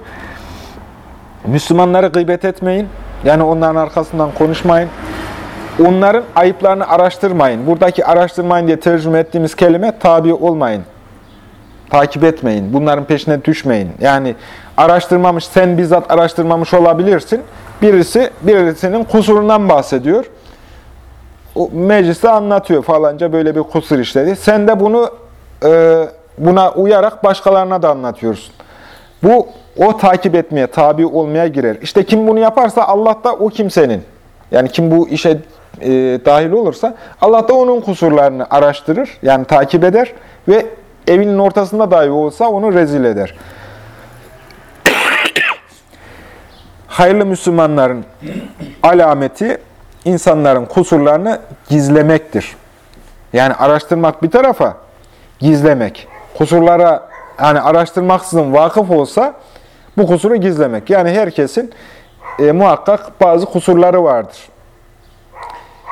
Müslümanları gıybet etmeyin, yani onların arkasından konuşmayın. Onların ayıplarını araştırmayın. Buradaki araştırmayın diye tercüme ettiğimiz kelime tabi olmayın. Takip etmeyin. Bunların peşine düşmeyin. Yani araştırmamış, sen bizzat araştırmamış olabilirsin. Birisi birisinin kusurundan bahsediyor. O mecliste anlatıyor falanca böyle bir kusur işledi. Sen de bunu e, buna uyarak başkalarına da anlatıyorsun. Bu o takip etmeye, tabi olmaya girer. İşte kim bunu yaparsa Allah da o kimsenin. Yani kim bu işe e, dahil olursa Allah da onun kusurlarını araştırır. Yani takip eder ve evinin ortasında dahi olsa onu rezil eder. Hayırlı Müslümanların alameti insanların kusurlarını gizlemektir. Yani araştırmak bir tarafa, gizlemek. Kusurlara yani araştırmaksızın vakıf olsa bu kusuru gizlemek. Yani herkesin e, muhakkak bazı kusurları vardır.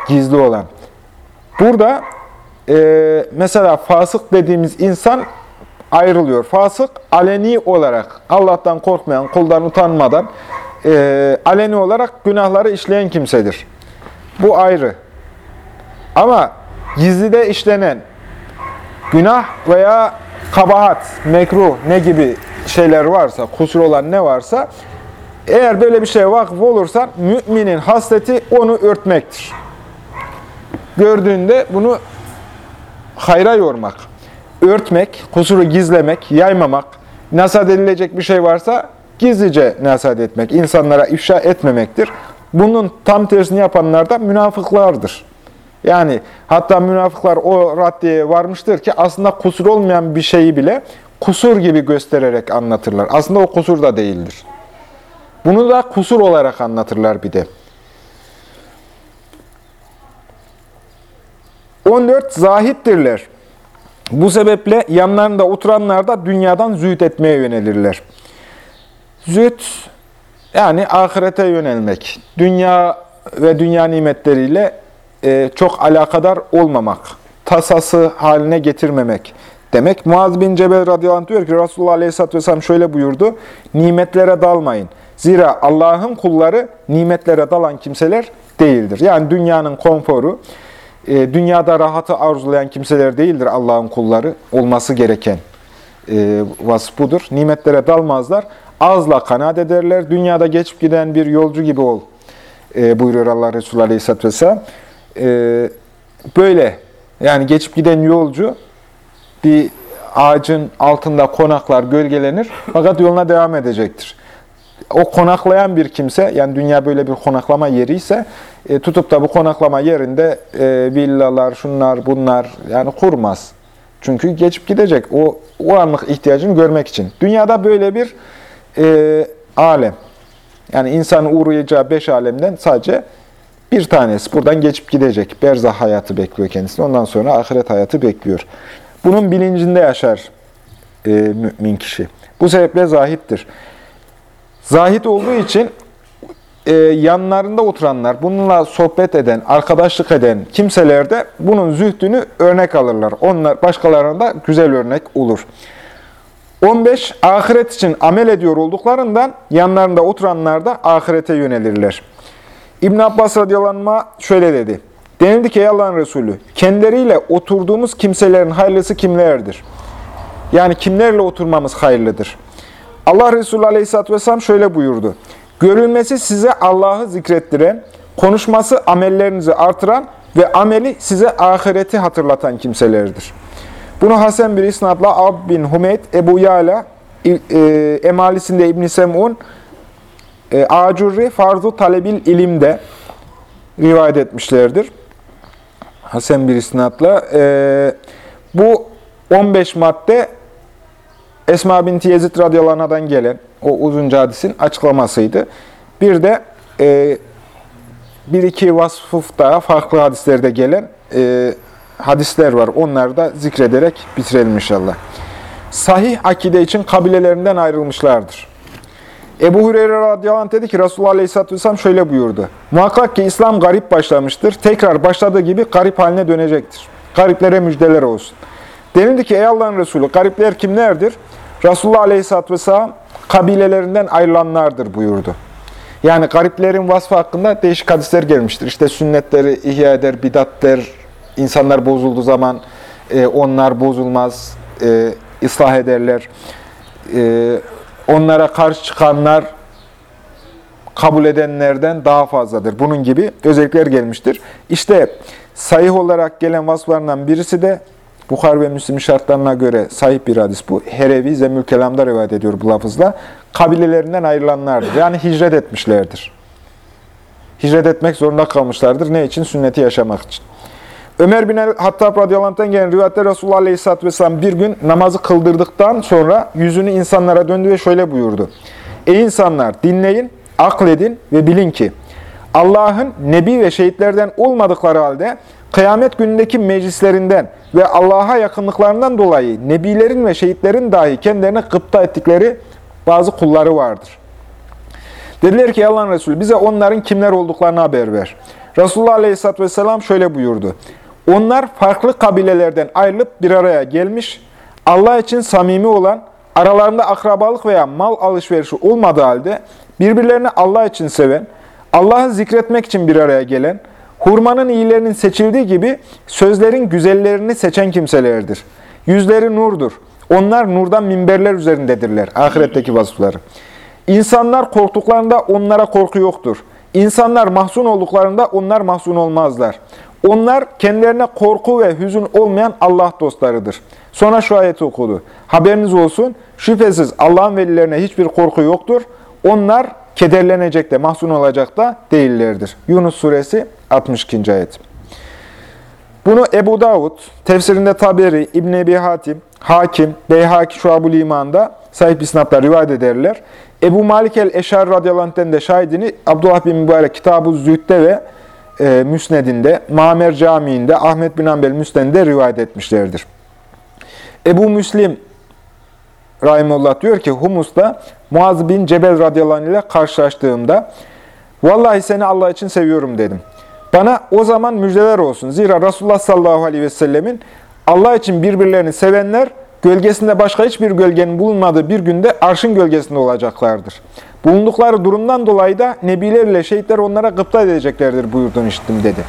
Gizli olan. Burada e, mesela fasık dediğimiz insan ayrılıyor. Fasık aleni olarak Allah'tan korkmayan, kuldan utanmadan e, aleni olarak günahları işleyen kimsedir. Bu ayrı. Ama gizlide işlenen günah veya kabahat, mekruh ne gibi şeyler varsa, kusur olan ne varsa Eğer böyle bir şeye vakıf olursan müminin hasleti onu örtmektir. Gördüğünde bunu hayra yormak, örtmek, kusuru gizlemek, yaymamak, nasihat edilecek bir şey varsa gizlice nasihat etmek, insanlara ifşa etmemektir. Bunun tam tersini yapanlar da münafıklardır. Yani hatta münafıklar o raddeye varmıştır ki aslında kusur olmayan bir şeyi bile kusur gibi göstererek anlatırlar. Aslında o kusur da değildir. Bunu da kusur olarak anlatırlar bir de. 14 zahittirler. Bu sebeple yanlarında oturanlar da dünyadan zühd etmeye yönelirler. Zühd yani ahirete yönelmek. Dünya ve dünya nimetleriyle e, çok alakadar olmamak. Tasası haline getirmemek demek. Muaz bin Cebel radıyallahu anh diyor ki Resulullah aleyhisselatü vesselam şöyle buyurdu. Nimetlere dalmayın. Zira Allah'ın kulları nimetlere dalan kimseler değildir. Yani dünyanın konforu, e, dünyada rahatı arzulayan kimseler değildir Allah'ın kulları. Olması gereken e, vasıf budur. Nimetlere dalmazlar. Azla kanaat ederler. Dünyada geçip giden bir yolcu gibi ol e, buyuruyor Allah Resulü Aleyhisselatü Vesselam. E, böyle yani geçip giden yolcu bir ağacın altında konaklar, gölgelenir fakat yoluna devam edecektir. O konaklayan bir kimse, yani dünya böyle bir konaklama yeri ise e, tutup da bu konaklama yerinde e, villalar, şunlar, bunlar yani kurmaz. Çünkü geçip gidecek o, o anlık ihtiyacını görmek için. Dünyada böyle bir e, alem. Yani insanın uğrayacağı beş alemden sadece bir tanesi buradan geçip gidecek. Berzah hayatı bekliyor kendisini. Ondan sonra ahiret hayatı bekliyor. Bunun bilincinde yaşar e, mümin kişi. Bu sebeple zahittir. Zahit olduğu için e, yanlarında oturanlar, bununla sohbet eden, arkadaşlık eden kimseler de bunun zühdünü örnek alırlar. Onlar başkalarına da güzel örnek olur. 15. Ahiret için amel ediyor olduklarından yanlarında oturanlar da ahirete yönelirler. İbn Abbas radıyallahu şöyle dedi. Denildi ki ey Allah'ın Resulü, kendileriyle oturduğumuz kimselerin hayırlısı kimlerdir? Yani kimlerle oturmamız hayırlıdır? Allah Resulü aleyhisselatü vesselam şöyle buyurdu. Görülmesi size Allah'ı zikrettiren, konuşması amellerinizi artıran ve ameli size ahireti hatırlatan kimselerdir. Bunu Hasan bir isnadla Ab bin Humeyd, Ebu Yala, e, Emalisinde İbn-i Sem'un, e, Acurri, Farzu Talebil ilimde rivayet etmişlerdir. Hasan bir isnatla. E, bu 15 madde Esma binti Yezid radıyallahu anh'dan gelen o uzunca hadisin açıklamasıydı. Bir de e, bir iki vasıfta farklı hadislerde gelen e, hadisler var. Onları da zikrederek bitirelim inşallah. Sahih akide için kabilelerinden ayrılmışlardır. Ebu Hureyre radıyallahu anh dedi ki Resulullah aleyhisselatü vesselam şöyle buyurdu. Muhakkak ki İslam garip başlamıştır. Tekrar başladığı gibi garip haline dönecektir. Gariplere müjdeler olsun. Denildi ki ey Allah'ın Resulü garipler kimlerdir? Resulullah aleyhisselatü vesselam kabilelerinden ayrılanlardır buyurdu. Yani gariplerin vasfı hakkında değişik hadisler gelmiştir. İşte sünnetleri ihya eder, bidat der, insanlar bozulduğu zaman e, onlar bozulmaz, e, ıslah ederler. E, onlara karşı çıkanlar kabul edenlerden daha fazladır. Bunun gibi özellikler gelmiştir. İşte sayih olarak gelen vasıflarından birisi de Bukhar ve Müslim şartlarına göre sahip bir hadis bu. Herevi Zemül Kelam'da rivayet ediyor bu lafızla. Kabilelerinden ayrılanlardır. Yani hicret etmişlerdir. Hicret etmek zorunda kalmışlardır. Ne için? Sünneti yaşamak için. Ömer bin Hattab radıyallahu gelen rivayette Resulullah aleyhisselatü vesselam bir gün namazı kıldırdıktan sonra yüzünü insanlara döndü ve şöyle buyurdu. Ey insanlar dinleyin, akledin ve bilin ki Allah'ın nebi ve şehitlerden olmadıkları halde kıyamet günündeki meclislerinden ve Allah'a yakınlıklarından dolayı nebilerin ve şehitlerin dahi kendilerine gıpta ettikleri bazı kulları vardır. Dediler ki Allah'ın Resulü bize onların kimler olduklarını haber ver. Resulullah Aleyhisselatü Vesselam şöyle buyurdu. Onlar farklı kabilelerden ayrılıp bir araya gelmiş, Allah için samimi olan, aralarında akrabalık veya mal alışverişi olmadığı halde birbirlerini Allah için seven, Allah'ı zikretmek için bir araya gelen, hurmanın iyilerinin seçildiği gibi sözlerin güzellerini seçen kimselerdir. Yüzleri nurdur. Onlar nurdan minberler üzerindedirler. Ahiretteki vasıfları. İnsanlar korktuklarında onlara korku yoktur. İnsanlar mahzun olduklarında onlar mahzun olmazlar. Onlar kendilerine korku ve hüzün olmayan Allah dostlarıdır. Sonra şu ayeti okudu. Haberiniz olsun, şüphesiz Allah'ın velilerine hiçbir korku yoktur. Onlar kederlenecek de, mahzun olacak da değillerdir. Yunus suresi 62. ayet. Bunu Ebu Davud, tefsirinde Taberi, İbn Ebi Hatim, Hakim, Beyhaki Şuab-ül İman'da sahip isnatlar rivayet ederler. Ebu Malik el-Eşar radıyallahu de şahidini Abdullah bin Mübarek Kitab-ı ve e, Müsned'inde, Mamer Camii'nde, Ahmet bin Ambel Müsned'inde rivayet etmişlerdir. Ebu Müslim Rahimullah diyor ki Humus'ta Muaz bin Cebel radıyallahu ile karşılaştığımda Vallahi seni Allah için seviyorum dedim. Bana o zaman müjdeler olsun. Zira Resulullah sallallahu aleyhi ve sellemin Allah için birbirlerini sevenler gölgesinde başka hiçbir gölgenin bulunmadığı bir günde arşın gölgesinde olacaklardır. Bulundukları durumdan dolayı da nebiler ile şehitler onlara gıpta edeceklerdir buyurduğunu işittim dedi.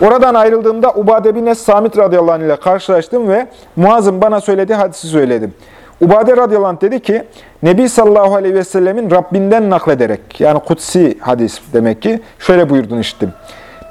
Oradan ayrıldığımda Ubade bin Es-Samit radıyallahu anh ile karşılaştım ve Muaz'ın bana söylediği hadisi söyledim. Ubade radıyallahu anh dedi ki, Nebi sallallahu aleyhi ve sellemin Rabbinden naklederek, yani kutsi hadis demek ki, şöyle buyurduğunu işittim.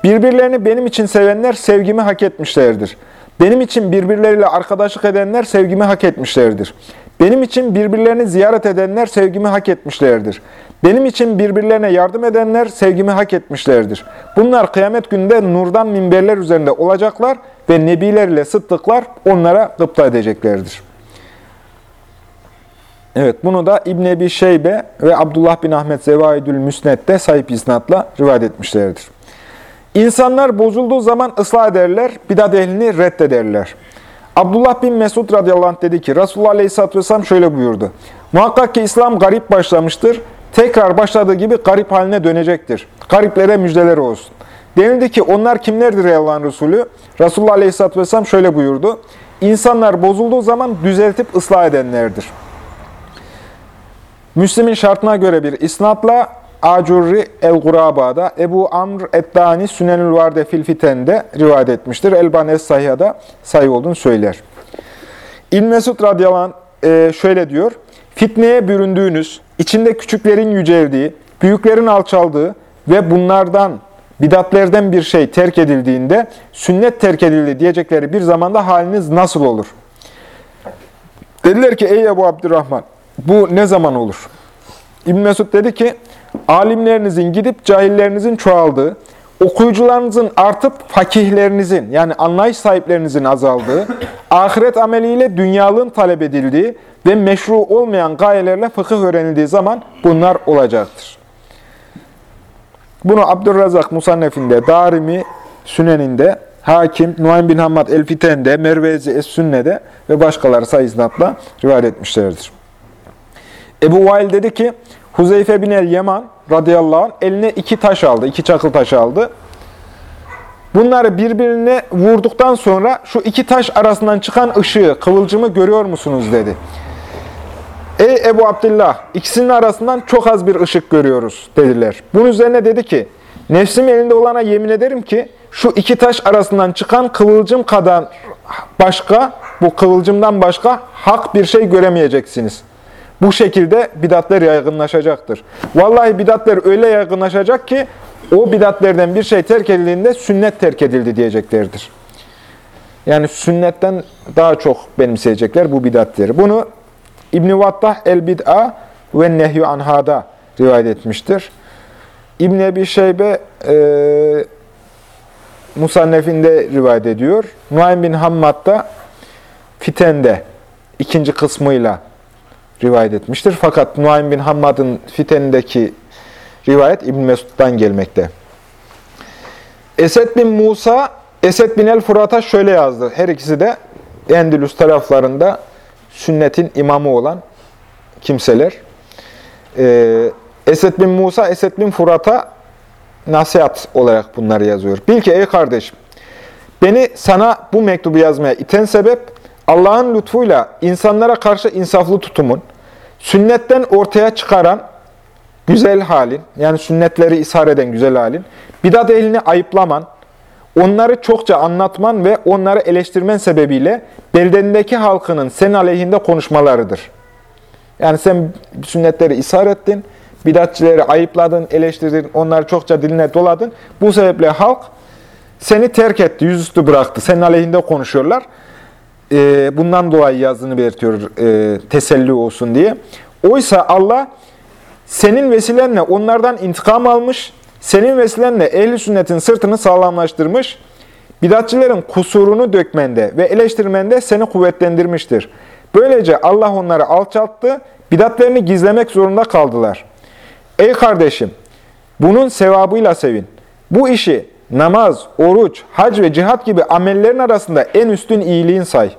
Birbirlerini benim için sevenler sevgimi hak etmişlerdir. Benim için birbirleriyle arkadaşlık edenler sevgimi hak etmişlerdir. Benim için birbirlerini ziyaret edenler sevgimi hak etmişlerdir. Benim için birbirlerine yardım edenler sevgimi hak etmişlerdir. Bunlar kıyamet gününde nurdan minberler üzerinde olacaklar ve nebiler ile sıddıklar onlara gıpta edeceklerdir. Evet, bunu da İbn Ebi Şeybe ve Abdullah bin Ahmet Zevaidül Müsned'de sahip isnatla rivayet etmişlerdir. İnsanlar bozulduğu zaman ıslah ederler, bidat ehlini reddederler. Abdullah bin Mesud radıyallahu anh dedi ki, Resulullah aleyhisselatü vesselam şöyle buyurdu. Muhakkak ki İslam garip başlamıştır, tekrar başladığı gibi garip haline dönecektir. Gariplere müjdeler olsun. Denildi ki onlar kimlerdir ey Allah'ın Resulü? Resulullah aleyhisselatü vesselam şöyle buyurdu. İnsanlar bozulduğu zaman düzeltip ıslah edenlerdir. Müslim'in şartına göre bir isnatla Acurri El-Guraba'da, Ebu Amr Eddani Sünenül Varde Fil Fiten'de rivayet etmiştir. Elban Es-Sahiha'da sayı olduğunu söyler. İlm Mesud radıyallahu anh, e, şöyle diyor, Fitneye büründüğünüz, içinde küçüklerin yüceldiği, büyüklerin alçaldığı ve bunlardan, bidatlerden bir şey terk edildiğinde, sünnet terk edildi diyecekleri bir zamanda haliniz nasıl olur? Dediler ki, ey Ebu Abdurrahman, bu ne zaman olur? İbn Mesud dedi ki, alimlerinizin gidip cahillerinizin çoğaldığı, okuyucularınızın artıp fakihlerinizin yani anlayış sahiplerinizin azaldığı, ahiret ameliyle dünyalığın talep edildiği ve meşru olmayan gayelerle fıkıh öğrenildiği zaman bunlar olacaktır. Bunu Abdurrazak Musannef'inde, Darimi Sünen'inde, Hakim, Nuaym bin Hammad El-Fiten'de, Mervezi Es-Sünne'de ve başkaları sayısınatla rivayet etmişlerdir. Ebu Vail dedi ki, Huzeyfe bin el-Yaman radıyallahu anh eline iki taş aldı, iki çakıl taş aldı. Bunları birbirine vurduktan sonra şu iki taş arasından çıkan ışığı, kıvılcımı görüyor musunuz dedi. Ey Ebu Abdillah, ikisinin arasından çok az bir ışık görüyoruz dediler. Bunun üzerine dedi ki, nefsim elinde olana yemin ederim ki, şu iki taş arasından çıkan kıvılcım kadar başka, bu kıvılcımdan başka hak bir şey göremeyeceksiniz. Bu şekilde bidatler yaygınlaşacaktır. Vallahi bidatler öyle yaygınlaşacak ki o bidatlerden bir şey terk edildiğinde sünnet terk edildi diyeceklerdir. Yani sünnetten daha çok benimseyecekler bu bidatleri. Bunu İbn-i Vattah el-Bid'a ve Nehyü Anha'da rivayet etmiştir. İbn Ebi Şeybe e, Musannef'inde rivayet ediyor. Nuaym bin Hammad da Fiten'de ikinci kısmıyla rivayet etmiştir. Fakat Nuaym bin Hammad'ın fitenindeki rivayet İbn Mesud'dan gelmekte. Esed bin Musa, Esed bin el-Furat'a şöyle yazdı. Her ikisi de Endülüs taraflarında sünnetin imamı olan kimseler. Ee, Esed bin Musa, Esed bin Furat'a nasihat olarak bunları yazıyor. Bil ki ey kardeşim, beni sana bu mektubu yazmaya iten sebep Allah'ın lütfuyla insanlara karşı insaflı tutumun, sünnetten ortaya çıkaran güzel halin, yani sünnetleri ishar eden güzel halin, bidat ehlini ayıplaman, onları çokça anlatman ve onları eleştirmen sebebiyle beldendeki halkının senin aleyhinde konuşmalarıdır. Yani sen sünnetleri ishar ettin, bidatçileri ayıpladın, eleştirdin, onları çokça diline doladın. Bu sebeple halk seni terk etti, yüzüstü bıraktı. Senin aleyhinde konuşuyorlar. Ee, bundan dolayı yazdığını belirtiyor e, teselli olsun diye. Oysa Allah senin vesilenle onlardan intikam almış, senin vesilenle ehli sünnetin sırtını sağlamlaştırmış, bidatçilerin kusurunu dökmende ve eleştirmende seni kuvvetlendirmiştir. Böylece Allah onları alçalttı, bidatlerini gizlemek zorunda kaldılar. Ey kardeşim, bunun sevabıyla sevin. Bu işi namaz, oruç, hac ve cihat gibi amellerin arasında en üstün iyiliğin say.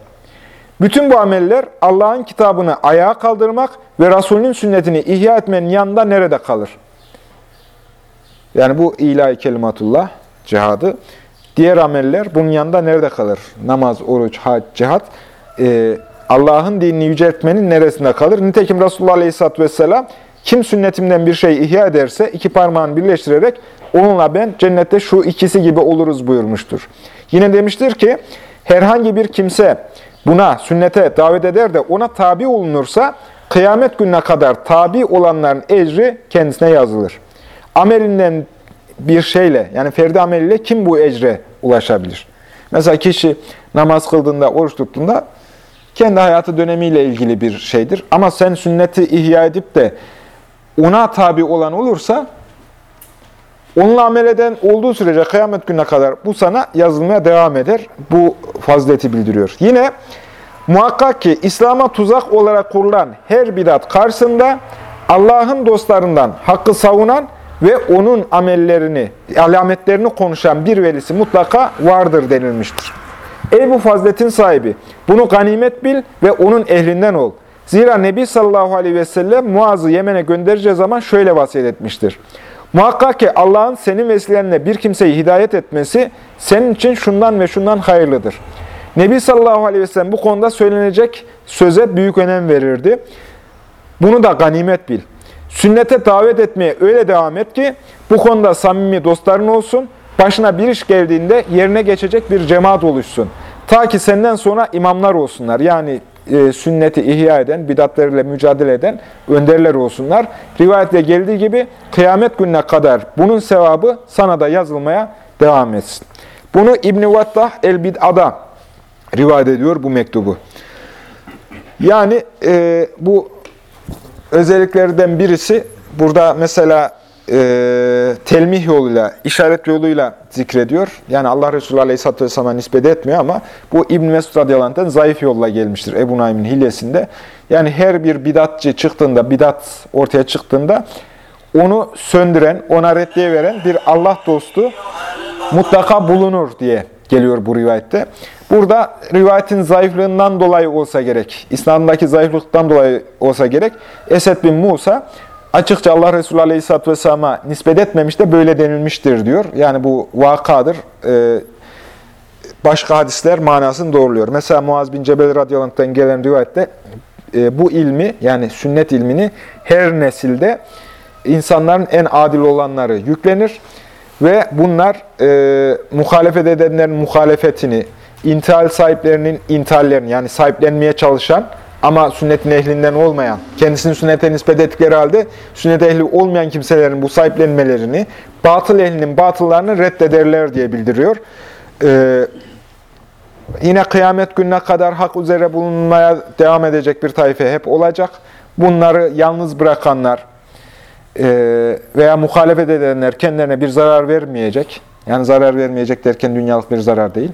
Bütün bu ameller Allah'ın kitabını ayağa kaldırmak ve Resulünün sünnetini ihya etmenin yanında nerede kalır? Yani bu ilahi kelimatullah, cihadı. Diğer ameller bunun yanında nerede kalır? Namaz, oruç, hac, cihat. Ee, Allah'ın dinini yüceltmenin neresinde kalır? Nitekim Resulullah Aleyhisselatü Vesselam kim sünnetimden bir şey ihya ederse iki parmağını birleştirerek onunla ben cennette şu ikisi gibi oluruz buyurmuştur. Yine demiştir ki herhangi bir kimse buna sünnete davet eder de ona tabi olunursa kıyamet gününe kadar tabi olanların ecri kendisine yazılır. Amelinden bir şeyle yani ferdi ameliyle kim bu ecre ulaşabilir? Mesela kişi namaz kıldığında, oruç tuttuğunda kendi hayatı dönemiyle ilgili bir şeydir. Ama sen sünneti ihya edip de ona tabi olan olursa onunla amel eden olduğu sürece kıyamet gününe kadar bu sana yazılmaya devam eder. Bu fazileti bildiriyor. Yine muhakkak ki İslam'a tuzak olarak kurulan her bidat karşısında Allah'ın dostlarından hakkı savunan ve onun amellerini, alametlerini konuşan bir velisi mutlaka vardır denilmiştir. Ey bu faziletin sahibi, bunu ganimet bil ve onun ehlinden ol. Zira Nebi sallallahu aleyhi ve sellem Muaz'ı Yemen'e göndereceği zaman şöyle vasiyet etmiştir. Muhakkak ki Allah'ın senin vesilenle bir kimseyi hidayet etmesi senin için şundan ve şundan hayırlıdır. Nebi sallallahu aleyhi ve sellem bu konuda söylenecek söze büyük önem verirdi. Bunu da ganimet bil. Sünnete davet etmeye öyle devam et ki bu konuda samimi dostların olsun, başına bir iş geldiğinde yerine geçecek bir cemaat oluşsun. Ta ki senden sonra imamlar olsunlar. Yani e, sünneti ihya eden, bidatlarıyla mücadele eden önderler olsunlar. Rivayette geldiği gibi kıyamet gününe kadar bunun sevabı sana da yazılmaya devam etsin. Bunu İbn-i Vattah el-Bid'ada rivayet ediyor bu mektubu. Yani e, bu özelliklerden birisi burada mesela e, telmih yoluyla, işaret yoluyla zikrediyor. Yani Allah Resulü Aleyhisselatü Vesselam'a nispet etmiyor ama bu İbn-i Mesud radıyallahu zayıf yolla gelmiştir Ebu Naim'in hilyesinde. Yani her bir bidatçı çıktığında, bidat ortaya çıktığında onu söndüren, ona reddiye veren bir Allah dostu mutlaka bulunur diye geliyor bu rivayette. Burada rivayetin zayıflığından dolayı olsa gerek, İslam'daki zayıflıktan dolayı olsa gerek, Esed bin Musa açıkça Allah Resulü Aleyhisselatü Vesselam'a nispet etmemiş de böyle denilmiştir diyor. Yani bu vakadır. Ee, başka hadisler manasını doğruluyor. Mesela Muaz bin Cebel radıyallahu gelen rivayette e, bu ilmi yani sünnet ilmini her nesilde insanların en adil olanları yüklenir ve bunlar e, muhalefet edenlerin muhalefetini, intihal sahiplerinin intihallerini yani sahiplenmeye çalışan ama sünnetin ehlinden olmayan, kendisini sünnete nispet ettikleri halde sünnet ehli olmayan kimselerin bu sahiplenmelerini, batıl ehlinin batıllarını reddederler diye bildiriyor. Ee, yine kıyamet gününe kadar hak üzere bulunmaya devam edecek bir tayfe hep olacak. Bunları yalnız bırakanlar e, veya muhalefet edenler kendilerine bir zarar vermeyecek. Yani zarar vermeyecek derken dünyalık bir zarar değil.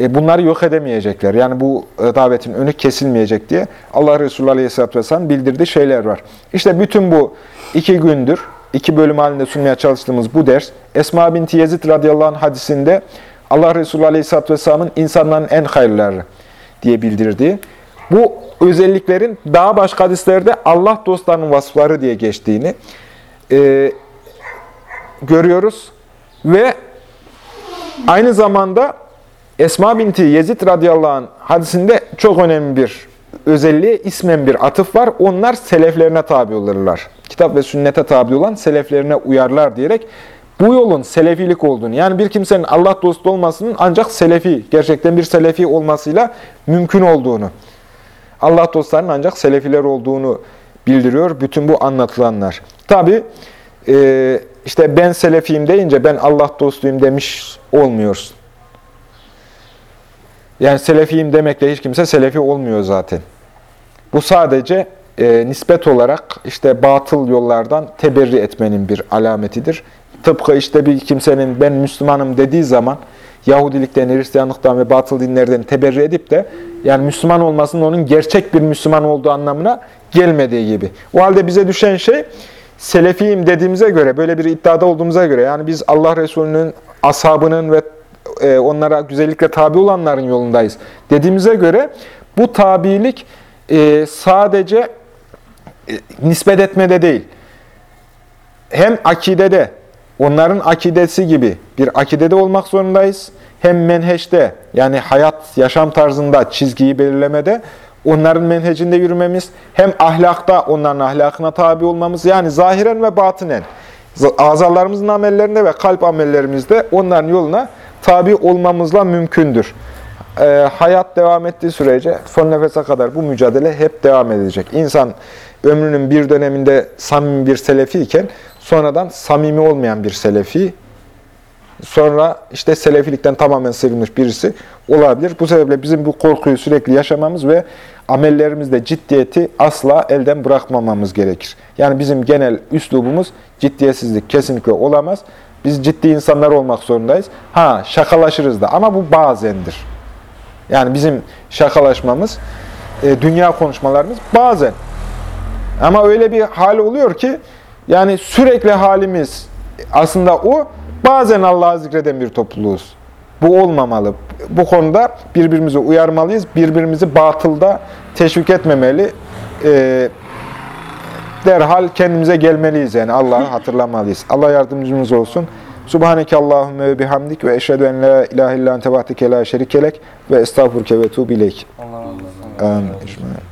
E, bunları yok edemeyecekler. Yani bu e, davetin önü kesilmeyecek diye Allah Resulü Aleyhisselatü Vesselam bildirdiği şeyler var. İşte bütün bu iki gündür, iki bölüm halinde sunmaya çalıştığımız bu ders, Esma binti Yezid radıyallahu anh hadisinde Allah Resulü Aleyhisselatü Vesselam'ın insanların en hayırları diye bildirdiği, bu özelliklerin daha başka hadislerde Allah dostlarının vasıfları diye geçtiğini e, görüyoruz. Ve aynı zamanda Esma binti Yezid radıyallahu anh hadisinde çok önemli bir özelliğe ismen bir atıf var. Onlar seleflerine tabi olurlar. Kitap ve sünnete tabi olan seleflerine uyarlar diyerek bu yolun selefilik olduğunu, yani bir kimsenin Allah dostu olmasının ancak selefi, gerçekten bir selefi olmasıyla mümkün olduğunu, Allah dostlarının ancak selefiler olduğunu bildiriyor bütün bu anlatılanlar. Tabi e, işte ben selefiyim deyince ben Allah dostuyum demiş olmuyorsun. Yani selefiyim demekle hiç kimse selefi olmuyor zaten. Bu sadece e, nispet olarak işte batıl yollardan teberri etmenin bir alametidir. Tıpkı işte bir kimsenin ben Müslümanım dediği zaman Yahudilikten, Hristiyanlıktan ve batıl dinlerden teberri edip de yani Müslüman olmasının onun gerçek bir Müslüman olduğu anlamına gelmediği gibi. O halde bize düşen şey selefiyim dediğimize göre, böyle bir iddiada olduğumuza göre yani biz Allah Resulü'nün ashabının ve e, onlara güzellikle tabi olanların yolundayız dediğimize göre bu tabilik e, sadece e, nispet etmede değil, hem akidede, onların akidesi gibi bir akidede olmak zorundayız, hem menheşte yani hayat, yaşam tarzında çizgiyi belirlemede onların menhecinde yürümemiz, hem ahlakta onların ahlakına tabi olmamız, yani zahiren ve batinen, azalarımızın amellerinde ve kalp amellerimizde onların yoluna tabi olmamızla mümkündür. Ee, hayat devam ettiği sürece son nefese kadar bu mücadele hep devam edecek. İnsan ömrünün bir döneminde samimi bir selefi iken sonradan samimi olmayan bir selefi, sonra işte selefilikten tamamen sıyrılmış birisi olabilir. Bu sebeple bizim bu korkuyu sürekli yaşamamız ve amellerimizde ciddiyeti asla elden bırakmamamız gerekir. Yani bizim genel üslubumuz ciddiyetsizlik kesinlikle olamaz. Biz ciddi insanlar olmak zorundayız. Ha şakalaşırız da ama bu bazendir. Yani bizim şakalaşmamız, e, dünya konuşmalarımız bazen. Ama öyle bir hal oluyor ki yani sürekli halimiz aslında o bazen Allah'ı zikreden bir topluluğuz. Bu olmamalı. Bu konuda birbirimizi uyarmalıyız. Birbirimizi batılda teşvik etmemeli. E, derhal kendimize gelmeliyiz yani Allah'ı hatırlamalıyız. Allah yardımcımız olsun. Subhaneke Allahümme ve bihamdik ve eşhedü en la ilahe illa ente vahdike la şerikelek ve estağfurke ve tuğbileyk. Allah razı olsun. Amin.